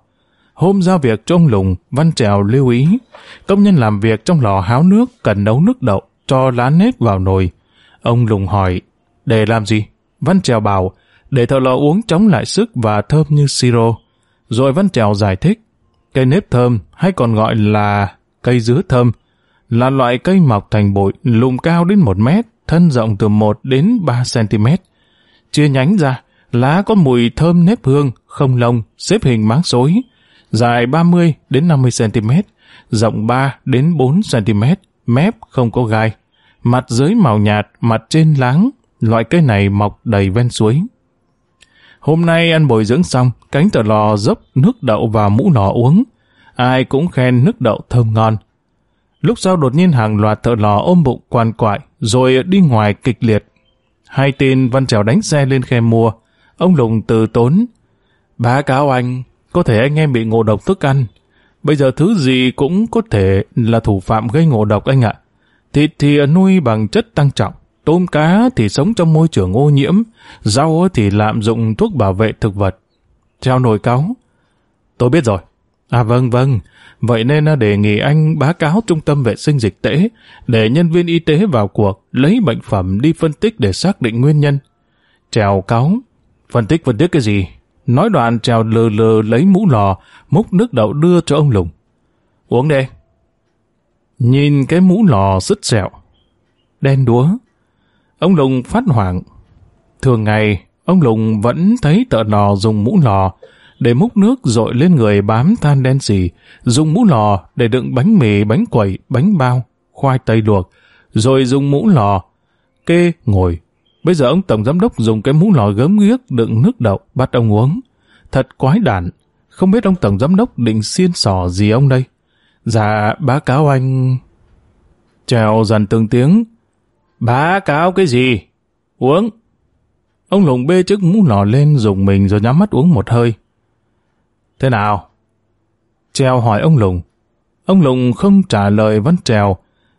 Speaker 1: Hôm giao việc cho ông Lùng, Văn Trèo lưu ý, công nhân làm việc trong lò háo nước cần nấu nước đậu, cho lá nếp vào nồi. Ông Lùng hỏi, để làm gì? Văn Trèo bảo, để thợ lò uống chống lại sức và thơm như siro. Rồi Văn Trèo giải thích, cây nếp thơm hay còn gọi là cây dứa thơm, là loại cây mọc thành bụi, lùm cao đến một mét, thân rộng từ 1 đến 3 cm. Chia nhánh ra, lá có mùi thơm nếp hương, không lông, xếp hình máng xối, dài 30 đến 50 cm, rộng 3 đến 4 cm, mép không có gai. Mặt dưới màu nhạt, mặt trên láng, loại cây này mọc đầy ven suối. Hôm nay ăn bồi dưỡng xong, cánh tờ lò dốc nước đậu vào mũ lò uống. Ai cũng khen nước đậu thơm ngon. Lúc sau đột nhiên hàng loạt thợ lò ôm bụng quan quại, rồi đi ngoài kịch liệt. Hai tên văn trèo đánh xe lên khe mua. Ông Lùng từ tốn. Bá cáo anh, có thể anh em bị ngộ độc thức ăn. Bây giờ thứ gì cũng có thể là thủ phạm gây ngộ độc anh ạ. Thịt thì nuôi bằng chất tăng trọng, tôm cá thì sống trong môi trường ô nhiễm, rau thì lạm dụng thuốc bảo vệ thực vật. Treo nồi cáo. Tôi biết rồi. À vâng vâng, vậy nên đề nghị anh báo cáo trung tâm vệ sinh dịch tễ để nhân viên y tế vào cuộc lấy bệnh phẩm đi phân tích để xác định nguyên nhân. Trèo cáo. Phân tích phân tích cái gì? Nói đoạn trèo lờ lờ lấy mũ lò, múc nước đậu đưa cho ông Lùng. Uống đi Nhìn cái mũ lò sứt sẹo. Đen đúa. Ông Lùng phát hoảng. Thường ngày, ông Lùng vẫn thấy tợ lò dùng mũ lò để múc nước dội lên người bám than đen xì, dùng mũ lò để đựng bánh mì, bánh quẩy, bánh bao, khoai tây luộc, rồi dùng mũ lò, kê, ngồi. Bây giờ ông Tổng Giám Đốc dùng cái mũ lò gớm ghiếc đựng nước đậu bắt ông uống. Thật quái đản, không biết ông Tổng Giám Đốc định xiên sò gì ông đây. Dạ, báo cáo anh... Trèo dần từng tiếng. Báo cáo cái gì? Uống. Ông Lùng bê chiếc mũ lò lên dùng mình rồi nhắm mắt uống một hơi. Thế nào? Trèo hỏi ông Lùng. Ông Lùng không trả lời văn trèo,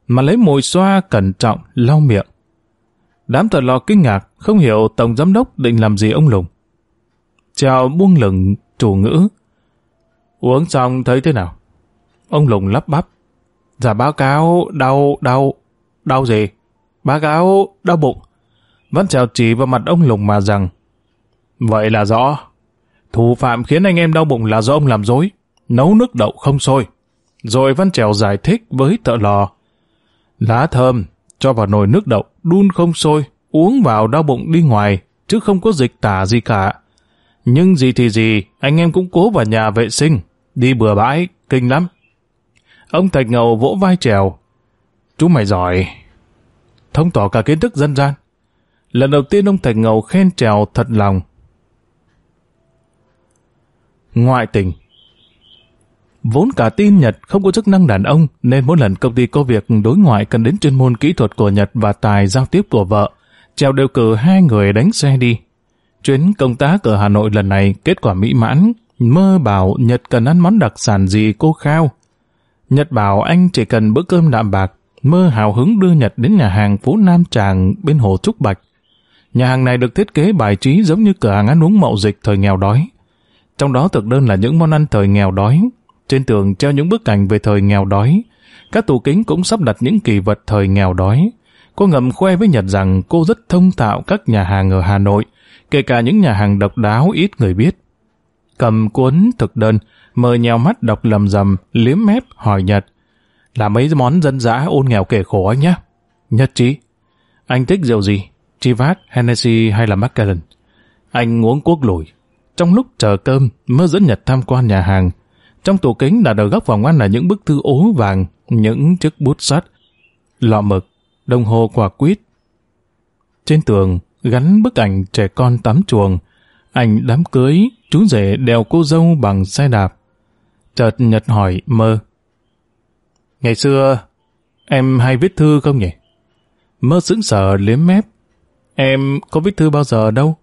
Speaker 1: mà lấy mồi xoa cẩn trọng lau miệng. Đám tờ lò kinh ngạc, không hiểu Tổng Giám Đốc định làm gì ông Lùng. chào buông lửng, chủ ngữ. Uống xong thấy thế nào? Ông Lùng lắp bắp. Dạ báo cáo đau, đau, đau gì? Báo cáo đau bụng. Văn chào chỉ vào mặt ông Lùng mà rằng Vậy là rõ. Thủ phạm khiến anh em đau bụng là do ông làm dối. Nấu nước đậu không sôi. Rồi Văn Trèo giải thích với thợ lò. Lá thơm, cho vào nồi nước đậu, đun không sôi, uống vào đau bụng đi ngoài, chứ không có dịch tả gì cả. Nhưng gì thì gì, anh em cũng cố vào nhà vệ sinh, đi bừa bãi, kinh lắm. Ông Thạch Ngầu vỗ vai trèo. Chú mày giỏi. Thông tỏ cả kiến thức dân gian. Lần đầu tiên ông Thạch Ngầu khen trèo thật lòng. Ngoại tình Vốn cả tin Nhật không có chức năng đàn ông nên mỗi lần công ty có việc đối ngoại cần đến chuyên môn kỹ thuật của Nhật và tài giao tiếp của vợ, Trèo đều cử hai người đánh xe đi. Chuyến công tác ở Hà Nội lần này kết quả mỹ mãn, mơ bảo Nhật cần ăn món đặc sản gì cô khao. Nhật bảo anh chỉ cần bữa cơm đạm bạc, mơ hào hứng đưa Nhật đến nhà hàng phố Nam Tràng bên hồ Trúc Bạch. Nhà hàng này được thiết kế bài trí giống như cửa hàng ăn uống mậu dịch thời nghèo đói. Trong đó thực đơn là những món ăn thời nghèo đói. Trên tường treo những bức ảnh về thời nghèo đói. Các tủ kính cũng sắp đặt những kỳ vật thời nghèo đói. Cô ngầm khoe với Nhật rằng cô rất thông tạo các nhà hàng ở Hà Nội, kể cả những nhà hàng độc đáo ít người biết. Cầm cuốn thực đơn, mờ nhèo mắt đọc lầm rầm, liếm mép hỏi Nhật. Là mấy món dân dã ôn nghèo kể khổ anh nhé. Nhật trí. Anh thích rượu gì? Chivas, Hennessy hay là Macallan? Anh uống cuốc lùi. Trong lúc chờ cơm, mơ dẫn Nhật tham quan nhà hàng. Trong tủ kính đặt ở góc vòng ăn là những bức thư ố vàng, những chiếc bút sắt, lọ mực, đồng hồ quả quýt. Trên tường gắn bức ảnh trẻ con tắm chuồng, ảnh đám cưới, chú rể đèo cô dâu bằng xe đạp. Chợt Nhật hỏi mơ. Ngày xưa, em hay viết thư không nhỉ? Mơ sững sờ liếm mép. Em có viết thư bao giờ đâu.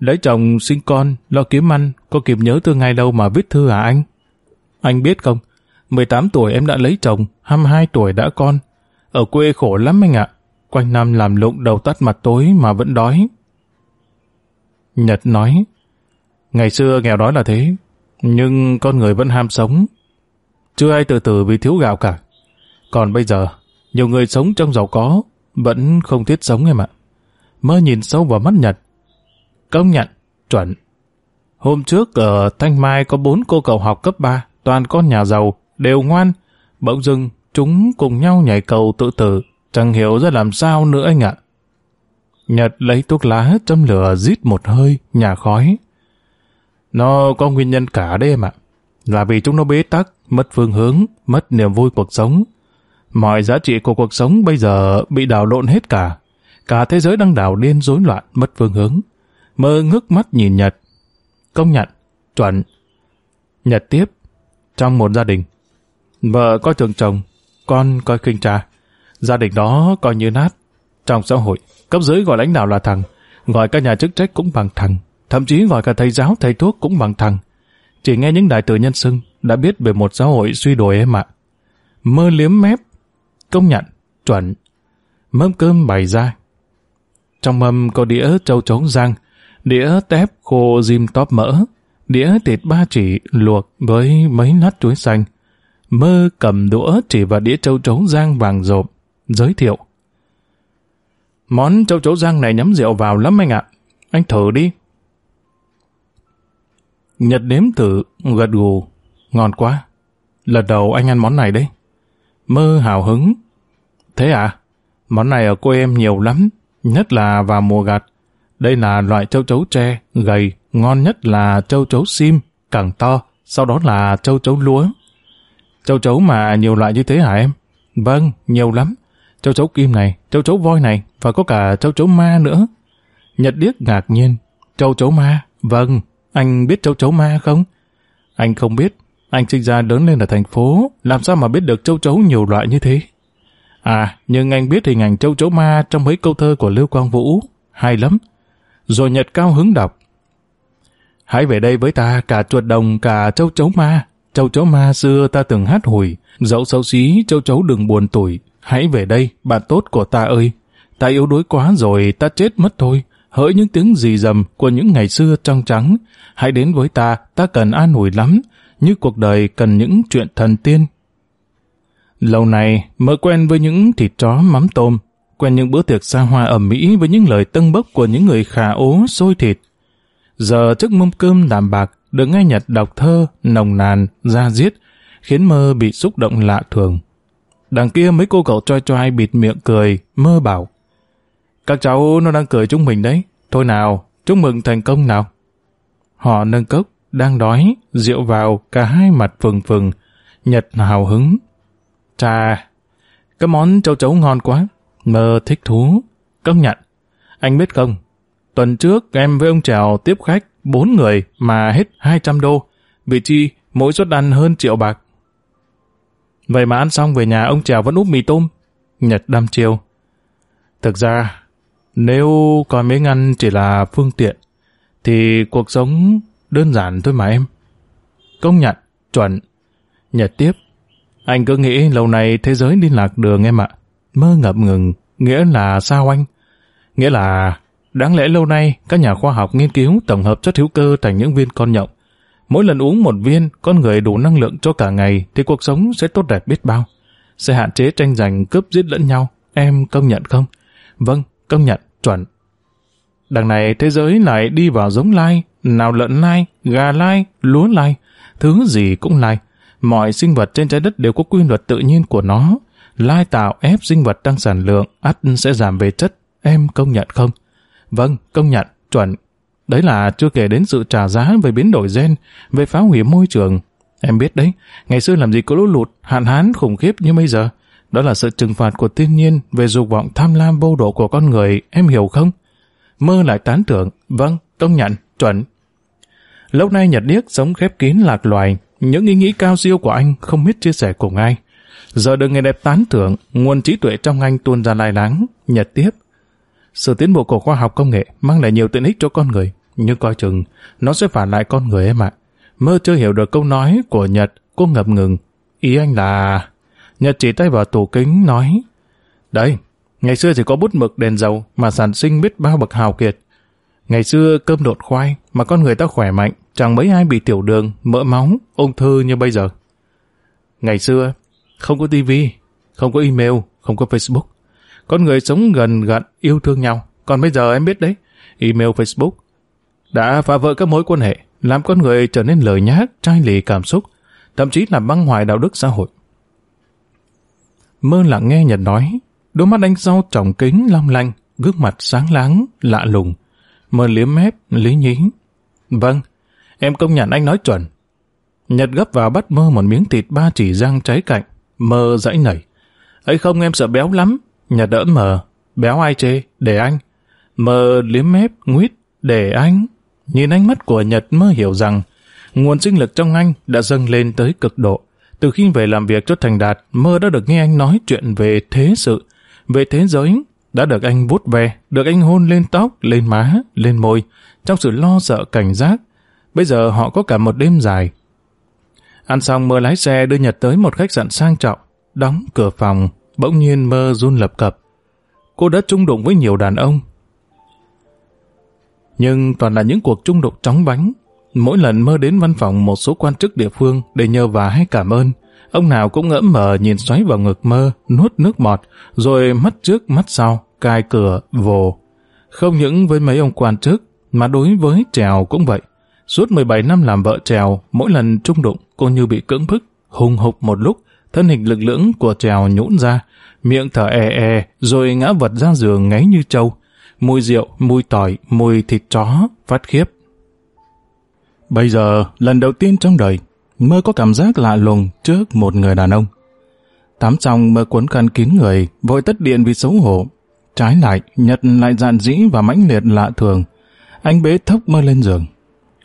Speaker 1: Lấy chồng sinh con, lo kiếm ăn, có kịp nhớ thương ngày đâu mà viết thư hả anh? Anh biết không, 18 tuổi em đã lấy chồng, 22 tuổi đã con. Ở quê khổ lắm anh ạ. Quanh năm làm lụng đầu tắt mặt tối mà vẫn đói. Nhật nói, ngày xưa nghèo đói là thế, nhưng con người vẫn ham sống. Chưa ai từ từ vì thiếu gạo cả. Còn bây giờ, nhiều người sống trong giàu có, vẫn không thiết sống em ạ. Mơ nhìn sâu vào mắt Nhật. Công nhận, chuẩn. Hôm trước ở Thanh Mai có bốn cô cậu học cấp 3, toàn con nhà giàu, đều ngoan. Bỗng dưng, chúng cùng nhau nhảy cầu tự tử, chẳng hiểu ra làm sao nữa anh ạ. Nhật lấy thuốc lá châm lửa rít một hơi, nhà khói. Nó có nguyên nhân cả đấy em ạ. Là vì chúng nó bế tắc, mất phương hướng, mất niềm vui cuộc sống. Mọi giá trị của cuộc sống bây giờ bị đảo lộn hết cả. Cả thế giới đang đảo điên rối loạn, mất phương hướng. Mơ ngước mắt nhìn Nhật. Công nhận, chuẩn. Nhật tiếp. Trong một gia đình, vợ coi thường chồng, con coi khinh cha. Gia đình đó coi như nát. Trong xã hội, cấp dưới gọi lãnh đạo là thằng, gọi các nhà chức trách cũng bằng thằng, thậm chí gọi cả thầy giáo, thầy thuốc cũng bằng thằng. Chỉ nghe những đại tử nhân xưng đã biết về một xã hội suy đồi em ạ. Mơ liếm mép, công nhận, chuẩn. Mâm cơm bày ra. Trong mâm có đĩa trâu trống rang, đĩa tép khô diêm tóp mỡ, đĩa thịt ba chỉ luộc với mấy nát chuối xanh. Mơ cầm đũa chỉ vào đĩa châu chấu rang vàng rộp, giới thiệu. Món châu chấu rang này nhắm rượu vào lắm anh ạ. Anh thử đi. Nhật đếm thử, gật gù. Ngon quá. Lần đầu anh ăn món này đấy. Mơ hào hứng. Thế à? Món này ở quê em nhiều lắm, nhất là vào mùa gặt. Đây là loại châu chấu tre, gầy, ngon nhất là châu chấu sim, càng to, sau đó là châu chấu lúa. Châu chấu mà nhiều loại như thế hả em? Vâng, nhiều lắm. Châu chấu kim này, châu chấu voi này, và có cả châu chấu ma nữa. Nhật điếc ngạc nhiên. Châu chấu ma? Vâng, anh biết châu chấu ma không? Anh không biết. Anh sinh ra lớn lên ở thành phố, làm sao mà biết được châu chấu nhiều loại như thế? À, nhưng anh biết hình ảnh châu chấu ma trong mấy câu thơ của Lưu Quang Vũ. Hay lắm. Rồi Nhật cao hứng đọc. Hãy về đây với ta, cả chuột đồng, cả châu chấu ma. Châu chấu ma xưa ta từng hát hồi. dẫu xấu xí, châu chấu đừng buồn tuổi. Hãy về đây, bạn tốt của ta ơi. Ta yếu đuối quá rồi, ta chết mất thôi. Hỡi những tiếng rì rầm của những ngày xưa trong trắng. Hãy đến với ta, ta cần an ủi lắm, như cuộc đời cần những chuyện thần tiên. Lâu này, mới quen với những thịt chó mắm tôm, quen những bữa tiệc xa hoa ẩm mỹ với những lời tân bốc của những người khả ố xôi thịt. Giờ trước mâm cơm đạm bạc, được nghe Nhật đọc thơ, nồng nàn, ra giết, khiến mơ bị xúc động lạ thường. Đằng kia mấy cô cậu choi choi bịt miệng cười, mơ bảo. Các cháu nó đang cười chúng mình đấy. Thôi nào, chúc mừng thành công nào. Họ nâng cốc, đang đói, rượu vào, cả hai mặt phừng phừng. Nhật hào hứng. Chà, cái món châu chấu ngon quá. Mơ thích thú. Công nhận. Anh biết không, tuần trước em với ông Trèo tiếp khách bốn người mà hết 200 đô. Vị chi, mỗi suất ăn hơn triệu bạc. Vậy mà ăn xong về nhà ông Trèo vẫn úp mì tôm. Nhật đăm chiêu. Thực ra, nếu coi miếng ăn chỉ là phương tiện, thì cuộc sống đơn giản thôi mà em. Công nhận, chuẩn. Nhật tiếp. Anh cứ nghĩ lâu nay thế giới liên lạc đường em ạ. Mơ ngập ngừng, nghĩa là sao anh? Nghĩa là đáng lẽ lâu nay các nhà khoa học nghiên cứu tổng hợp chất hữu cơ thành những viên con nhộng. Mỗi lần uống một viên, con người đủ năng lượng cho cả ngày thì cuộc sống sẽ tốt đẹp biết bao. Sẽ hạn chế tranh giành cướp giết lẫn nhau. Em công nhận không? Vâng, công nhận, chuẩn. Đằng này thế giới lại đi vào giống lai, nào lợn lai, gà lai, lúa lai, thứ gì cũng lai. Mọi sinh vật trên trái đất đều có quy luật tự nhiên của nó. Lai tạo ép sinh vật tăng sản lượng, ắt sẽ giảm về chất. Em công nhận không? Vâng, công nhận, chuẩn. Đấy là chưa kể đến sự trả giá về biến đổi gen, về phá hủy môi trường. Em biết đấy, ngày xưa làm gì có lũ lụt, hạn hán khủng khiếp như bây giờ. Đó là sự trừng phạt của thiên nhiên về dục vọng tham lam vô độ của con người, em hiểu không? Mơ lại tán thưởng, vâng, công nhận, chuẩn. Lâu nay Nhật Điếc sống khép kín lạc loài, những ý nghĩ cao siêu của anh không biết chia sẻ cùng ai. Giờ được người đẹp tán thưởng, nguồn trí tuệ trong anh tuôn ra lai láng, Nhật tiếp. Sự tiến bộ của khoa học công nghệ mang lại nhiều tiện ích cho con người, nhưng coi chừng, nó sẽ phản lại con người em ạ. Mơ chưa hiểu được câu nói của Nhật, cô ngập ngừng. Ý anh là... Nhật chỉ tay vào tủ kính nói Đây, ngày xưa chỉ có bút mực đèn dầu mà sản sinh biết bao bậc hào kiệt. Ngày xưa cơm đột khoai mà con người ta khỏe mạnh, chẳng mấy ai bị tiểu đường, mỡ máu, ung thư như bây giờ. Ngày xưa, không có tivi, không có email, không có Facebook. Con người sống gần gặn, yêu thương nhau. Còn bây giờ em biết đấy, email Facebook đã phá vỡ các mối quan hệ, làm con người trở nên lời nhác, trai lì cảm xúc, thậm chí là băng hoại đạo đức xã hội. Mơ lặng nghe Nhật nói, đôi mắt anh sau tròng kính long lanh, gương mặt sáng láng, lạ lùng. Mơ liếm mép, lý nhí. Vâng, em công nhận anh nói chuẩn. Nhật gấp vào bắt mơ một miếng thịt ba chỉ răng cháy cạnh. Mơ dãy nảy. ấy không em sợ béo lắm. Nhật đỡ mờ. Béo ai chê, để anh. mờ liếm mép, nguyết, để anh. Nhìn ánh mắt của Nhật mơ hiểu rằng nguồn sinh lực trong anh đã dâng lên tới cực độ. Từ khi về làm việc cho Thành Đạt, mơ đã được nghe anh nói chuyện về thế sự, về thế giới, đã được anh vuốt ve, được anh hôn lên tóc, lên má, lên môi, trong sự lo sợ cảnh giác. Bây giờ họ có cả một đêm dài. Ăn xong mơ lái xe đưa Nhật tới một khách sạn sang trọng, đóng cửa phòng, bỗng nhiên mơ run lập cập. Cô đã chung đụng với nhiều đàn ông. Nhưng toàn là những cuộc chung đụng chóng bánh, Mỗi lần mơ đến văn phòng một số quan chức địa phương để nhờ vả hay cảm ơn, ông nào cũng ngỡ mờ nhìn xoáy vào ngực mơ, nuốt nước bọt, rồi mắt trước mắt sau, cài cửa, vồ. Không những với mấy ông quan chức, mà đối với Trèo cũng vậy. Suốt 17 năm làm vợ Trèo, mỗi lần trung đụng, cô như bị cưỡng bức, hùng hục một lúc, thân hình lực lưỡng của Trèo nhũn ra, miệng thở e e, rồi ngã vật ra giường ngáy như trâu. Mùi rượu, mùi tỏi, mùi thịt chó, phát khiếp. Bây giờ, lần đầu tiên trong đời, mơ có cảm giác lạ lùng trước một người đàn ông. Tắm xong mơ cuốn khăn kín người, vội tất điện vì xấu hổ. Trái lại, Nhật lại dạn dĩ và mãnh liệt lạ thường. Anh bế thốc mơ lên giường.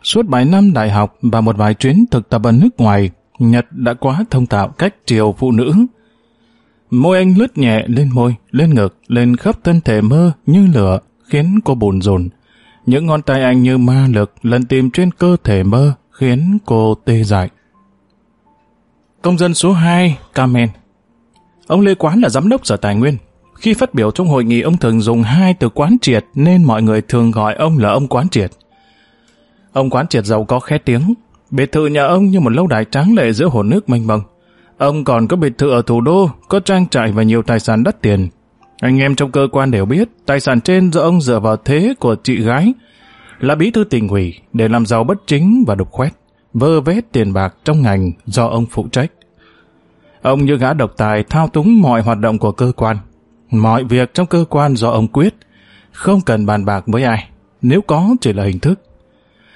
Speaker 1: Suốt vài năm đại học và một vài chuyến thực tập ở nước ngoài, Nhật đã quá thông tạo cách chiều phụ nữ. Môi anh lướt nhẹ lên môi, lên ngực, lên khắp thân thể mơ như lửa, khiến cô bồn rồn. Những ngón tay anh như ma lực lần tìm trên cơ thể mơ, khiến cô tê dại. Công dân số 2, Carmen Ông Lê Quán là giám đốc sở tài nguyên. Khi phát biểu trong hội nghị ông thường dùng hai từ quán triệt nên mọi người thường gọi ông là ông quán triệt. Ông quán triệt giàu có khét tiếng. Biệt thự nhà ông như một lâu đài tráng lệ giữa hồ nước mênh mông. Ông còn có biệt thự ở thủ đô, có trang trại và nhiều tài sản đắt tiền. Anh em trong cơ quan đều biết tài sản trên do ông dựa vào thế của chị gái là bí thư tỉnh ủy để làm giàu bất chính và đục khoét, vơ vét tiền bạc trong ngành do ông phụ trách. Ông như gã độc tài thao túng mọi hoạt động của cơ quan. Mọi việc trong cơ quan do ông quyết, không cần bàn bạc với ai, nếu có chỉ là hình thức.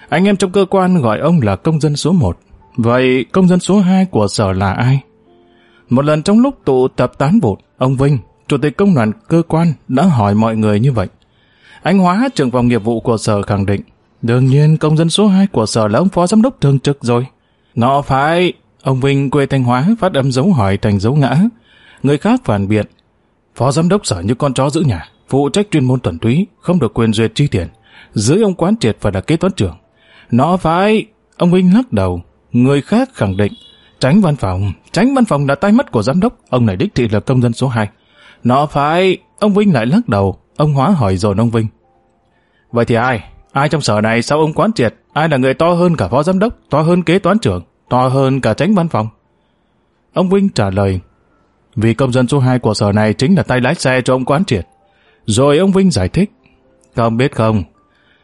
Speaker 1: Anh em trong cơ quan gọi ông là công dân số 1. Vậy công dân số 2 của sở là ai? Một lần trong lúc tụ tập tán bột, ông Vinh, chủ tịch công đoàn cơ quan đã hỏi mọi người như vậy. Anh Hóa, trưởng phòng nghiệp vụ của sở khẳng định, đương nhiên công dân số 2 của sở là ông phó giám đốc thường trực rồi. Nó phải, ông Vinh quê Thanh Hóa phát âm dấu hỏi thành dấu ngã. Người khác phản biện, phó giám đốc sở như con chó giữ nhà, phụ trách chuyên môn tuần túy, không được quyền duyệt chi tiền. Dưới ông quán triệt phải là kế toán trưởng. Nó phải, ông Vinh lắc đầu, người khác khẳng định, tránh văn phòng, tránh văn phòng là tay mắt của giám đốc, ông này đích thị là công dân số 2. Nó phải, ông Vinh lại lắc đầu, ông Hóa hỏi dồn ông Vinh. Vậy thì ai? Ai trong sở này sau ông quán triệt? Ai là người to hơn cả phó giám đốc, to hơn kế toán trưởng, to hơn cả tránh văn phòng? Ông Vinh trả lời, vì công dân số 2 của sở này chính là tay lái xe cho ông quán triệt. Rồi ông Vinh giải thích, không biết không,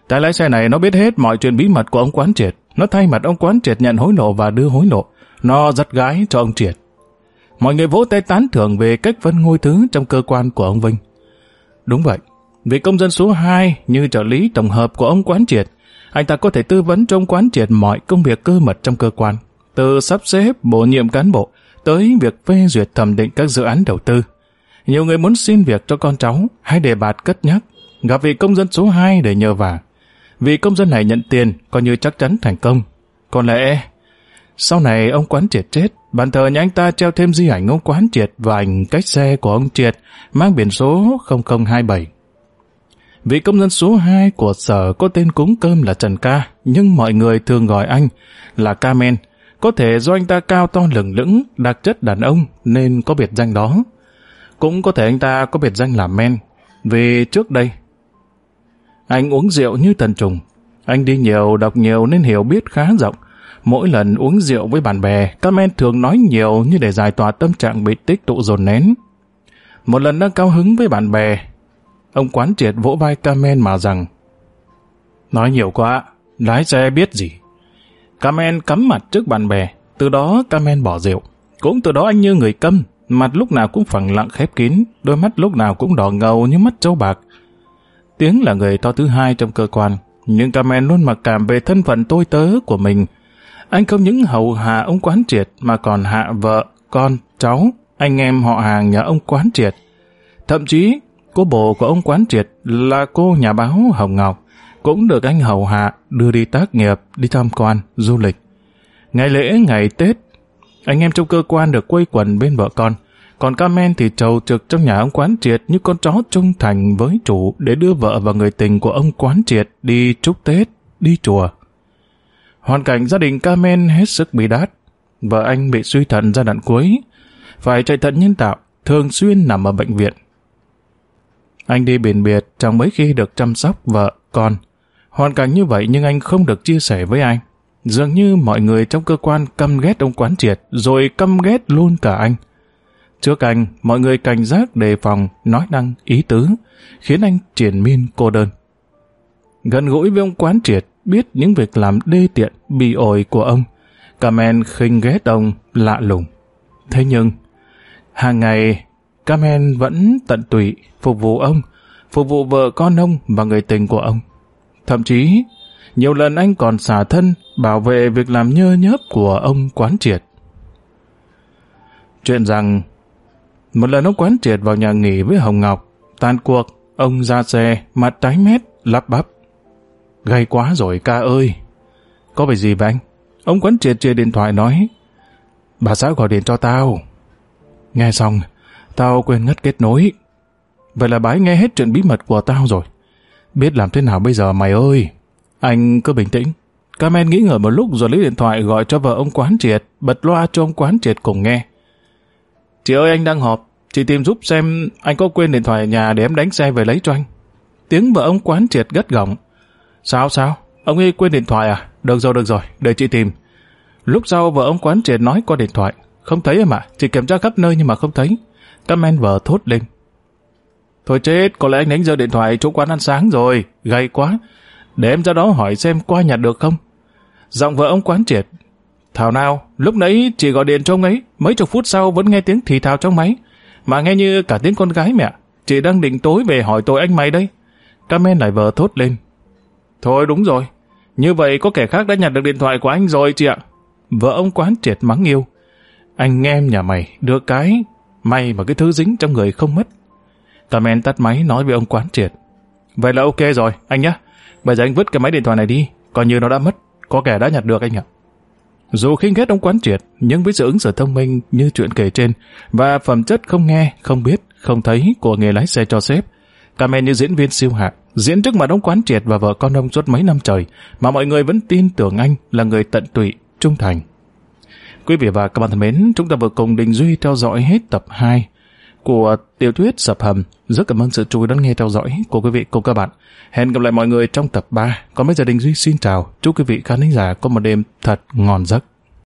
Speaker 1: cái lái xe này nó biết hết mọi chuyện bí mật của ông quán triệt. Nó thay mặt ông quán triệt nhận hối lộ và đưa hối lộ. Nó dắt gái cho ông triệt. Mọi người vỗ tay tán thưởng về cách phân ngôi thứ trong cơ quan của ông Vinh. Đúng vậy, vì công dân số 2 như trợ lý tổng hợp của ông Quán Triệt, anh ta có thể tư vấn trong Quán Triệt mọi công việc cơ mật trong cơ quan, từ sắp xếp, bổ nhiệm cán bộ, tới việc phê duyệt thẩm định các dự án đầu tư. Nhiều người muốn xin việc cho con cháu hay đề bạt cất nhắc, gặp vị công dân số 2 để nhờ vả. Vị công dân này nhận tiền coi như chắc chắn thành công. Có lẽ, sau này ông Quán Triệt chết, Bàn thờ nhà anh ta treo thêm di ảnh ông Quán Triệt và ảnh cách xe của ông Triệt mang biển số 0027. Vị công dân số 2 của sở có tên cúng cơm là Trần Ca, nhưng mọi người thường gọi anh là Ca Men. Có thể do anh ta cao to lửng lững, đặc chất đàn ông nên có biệt danh đó. Cũng có thể anh ta có biệt danh là Men, vì trước đây anh uống rượu như tần trùng. Anh đi nhiều, đọc nhiều nên hiểu biết khá rộng. Mỗi lần uống rượu với bạn bè, Carmen thường nói nhiều như để giải tỏa tâm trạng bị tích tụ dồn nén. Một lần đang cao hứng với bạn bè, ông quán triệt vỗ vai Carmen mà rằng Nói nhiều quá, lái xe biết gì. Carmen cắm mặt trước bạn bè, từ đó Carmen bỏ rượu. Cũng từ đó anh như người câm, mặt lúc nào cũng phẳng lặng khép kín, đôi mắt lúc nào cũng đỏ ngầu như mắt trâu bạc. Tiếng là người to thứ hai trong cơ quan, nhưng Carmen luôn mặc cảm về thân phận tôi tớ của mình, anh không những hầu hạ ông quán triệt mà còn hạ vợ, con, cháu, anh em họ hàng nhà ông quán triệt. Thậm chí, cô bồ của ông quán triệt là cô nhà báo Hồng Ngọc cũng được anh hầu hạ đưa đi tác nghiệp, đi tham quan, du lịch. Ngày lễ, ngày Tết, anh em trong cơ quan được quây quần bên vợ con, còn Carmen thì trầu trực trong nhà ông quán triệt như con chó trung thành với chủ để đưa vợ và người tình của ông quán triệt đi chúc Tết, đi chùa. Hoàn cảnh gia đình Carmen hết sức bị đát. Vợ anh bị suy thận giai đoạn cuối, phải chạy thận nhân tạo, thường xuyên nằm ở bệnh viện. Anh đi biển biệt chẳng mấy khi được chăm sóc vợ, con. Hoàn cảnh như vậy nhưng anh không được chia sẻ với anh. Dường như mọi người trong cơ quan căm ghét ông quán triệt, rồi căm ghét luôn cả anh. Trước anh, mọi người cảnh giác đề phòng, nói năng, ý tứ, khiến anh triển miên cô đơn. Gần gũi với ông quán triệt, biết những việc làm đê tiện, bị ổi của ông. Carmen khinh ghét ông, lạ lùng. Thế nhưng, hàng ngày, Carmen vẫn tận tụy phục vụ ông, phục vụ vợ con ông và người tình của ông. Thậm chí, Nhiều lần anh còn xả thân bảo vệ việc làm nhơ nhớp của ông quán triệt. Chuyện rằng một lần ông quán triệt vào nhà nghỉ với Hồng Ngọc, tan cuộc, ông ra xe, mặt tái mét, lắp bắp. Gây quá rồi ca ơi! Có việc gì vậy anh? Ông quán triệt chia điện thoại nói, bà xã gọi điện cho tao. Nghe xong, tao quên ngất kết nối. Vậy là bái nghe hết chuyện bí mật của tao rồi. Biết làm thế nào bây giờ mày ơi? Anh cứ bình tĩnh. Carmen nghĩ ngợi một lúc rồi lấy điện thoại gọi cho vợ ông quán triệt, bật loa cho ông quán triệt cùng nghe. Chị ơi anh đang họp, chị tìm giúp xem anh có quên điện thoại ở nhà để em đánh xe về lấy cho anh. Tiếng vợ ông quán triệt gắt gỏng. Sao sao? Ông ấy quên điện thoại à? Được rồi, được rồi, để chị tìm. Lúc sau vợ ông quán triệt nói có điện thoại. Không thấy em ạ, chị kiểm tra khắp nơi nhưng mà không thấy. comment vợ thốt lên. Thôi chết, có lẽ anh đánh rơi điện thoại chỗ quán ăn sáng rồi, gay quá. Để em ra đó hỏi xem qua nhặt được không. Giọng vợ ông quán triệt. Thảo nào, lúc nãy chị gọi điện cho ông ấy, mấy chục phút sau vẫn nghe tiếng thì thào trong máy. Mà nghe như cả tiếng con gái mẹ. Chị đang định tối về hỏi tội anh mày đây. Carmen lại vợ thốt lên. Thôi đúng rồi. Như vậy có kẻ khác đã nhặt được điện thoại của anh rồi chị ạ. Vợ ông quán triệt mắng yêu. Anh nghe em nhà mày, được cái, may mà cái thứ dính trong người không mất. Carmen tắt máy nói với ông quán triệt. Vậy là ok rồi, anh nhá, Bây giờ anh vứt cái máy điện thoại này đi, coi như nó đã mất, có kẻ đã nhặt được anh ạ. Dù khinh ghét ông quán triệt, nhưng với sự ứng xử thông minh như chuyện kể trên và phẩm chất không nghe, không biết, không thấy của nghề lái xe cho sếp, Carmen như diễn viên siêu hạng, diễn trước mặt ông quán triệt và vợ con ông suốt mấy năm trời, mà mọi người vẫn tin tưởng anh là người tận tụy, trung thành. Quý vị và các bạn thân mến, chúng ta vừa cùng Đình Duy theo dõi hết tập 2 của tiểu thuyết Sập Hầm. Rất cảm ơn sự chú ý đón nghe theo dõi của quý vị cùng các bạn. Hẹn gặp lại mọi người trong tập 3. Còn bây giờ Đình Duy xin chào. Chúc quý vị khán giả có một đêm thật ngon giấc.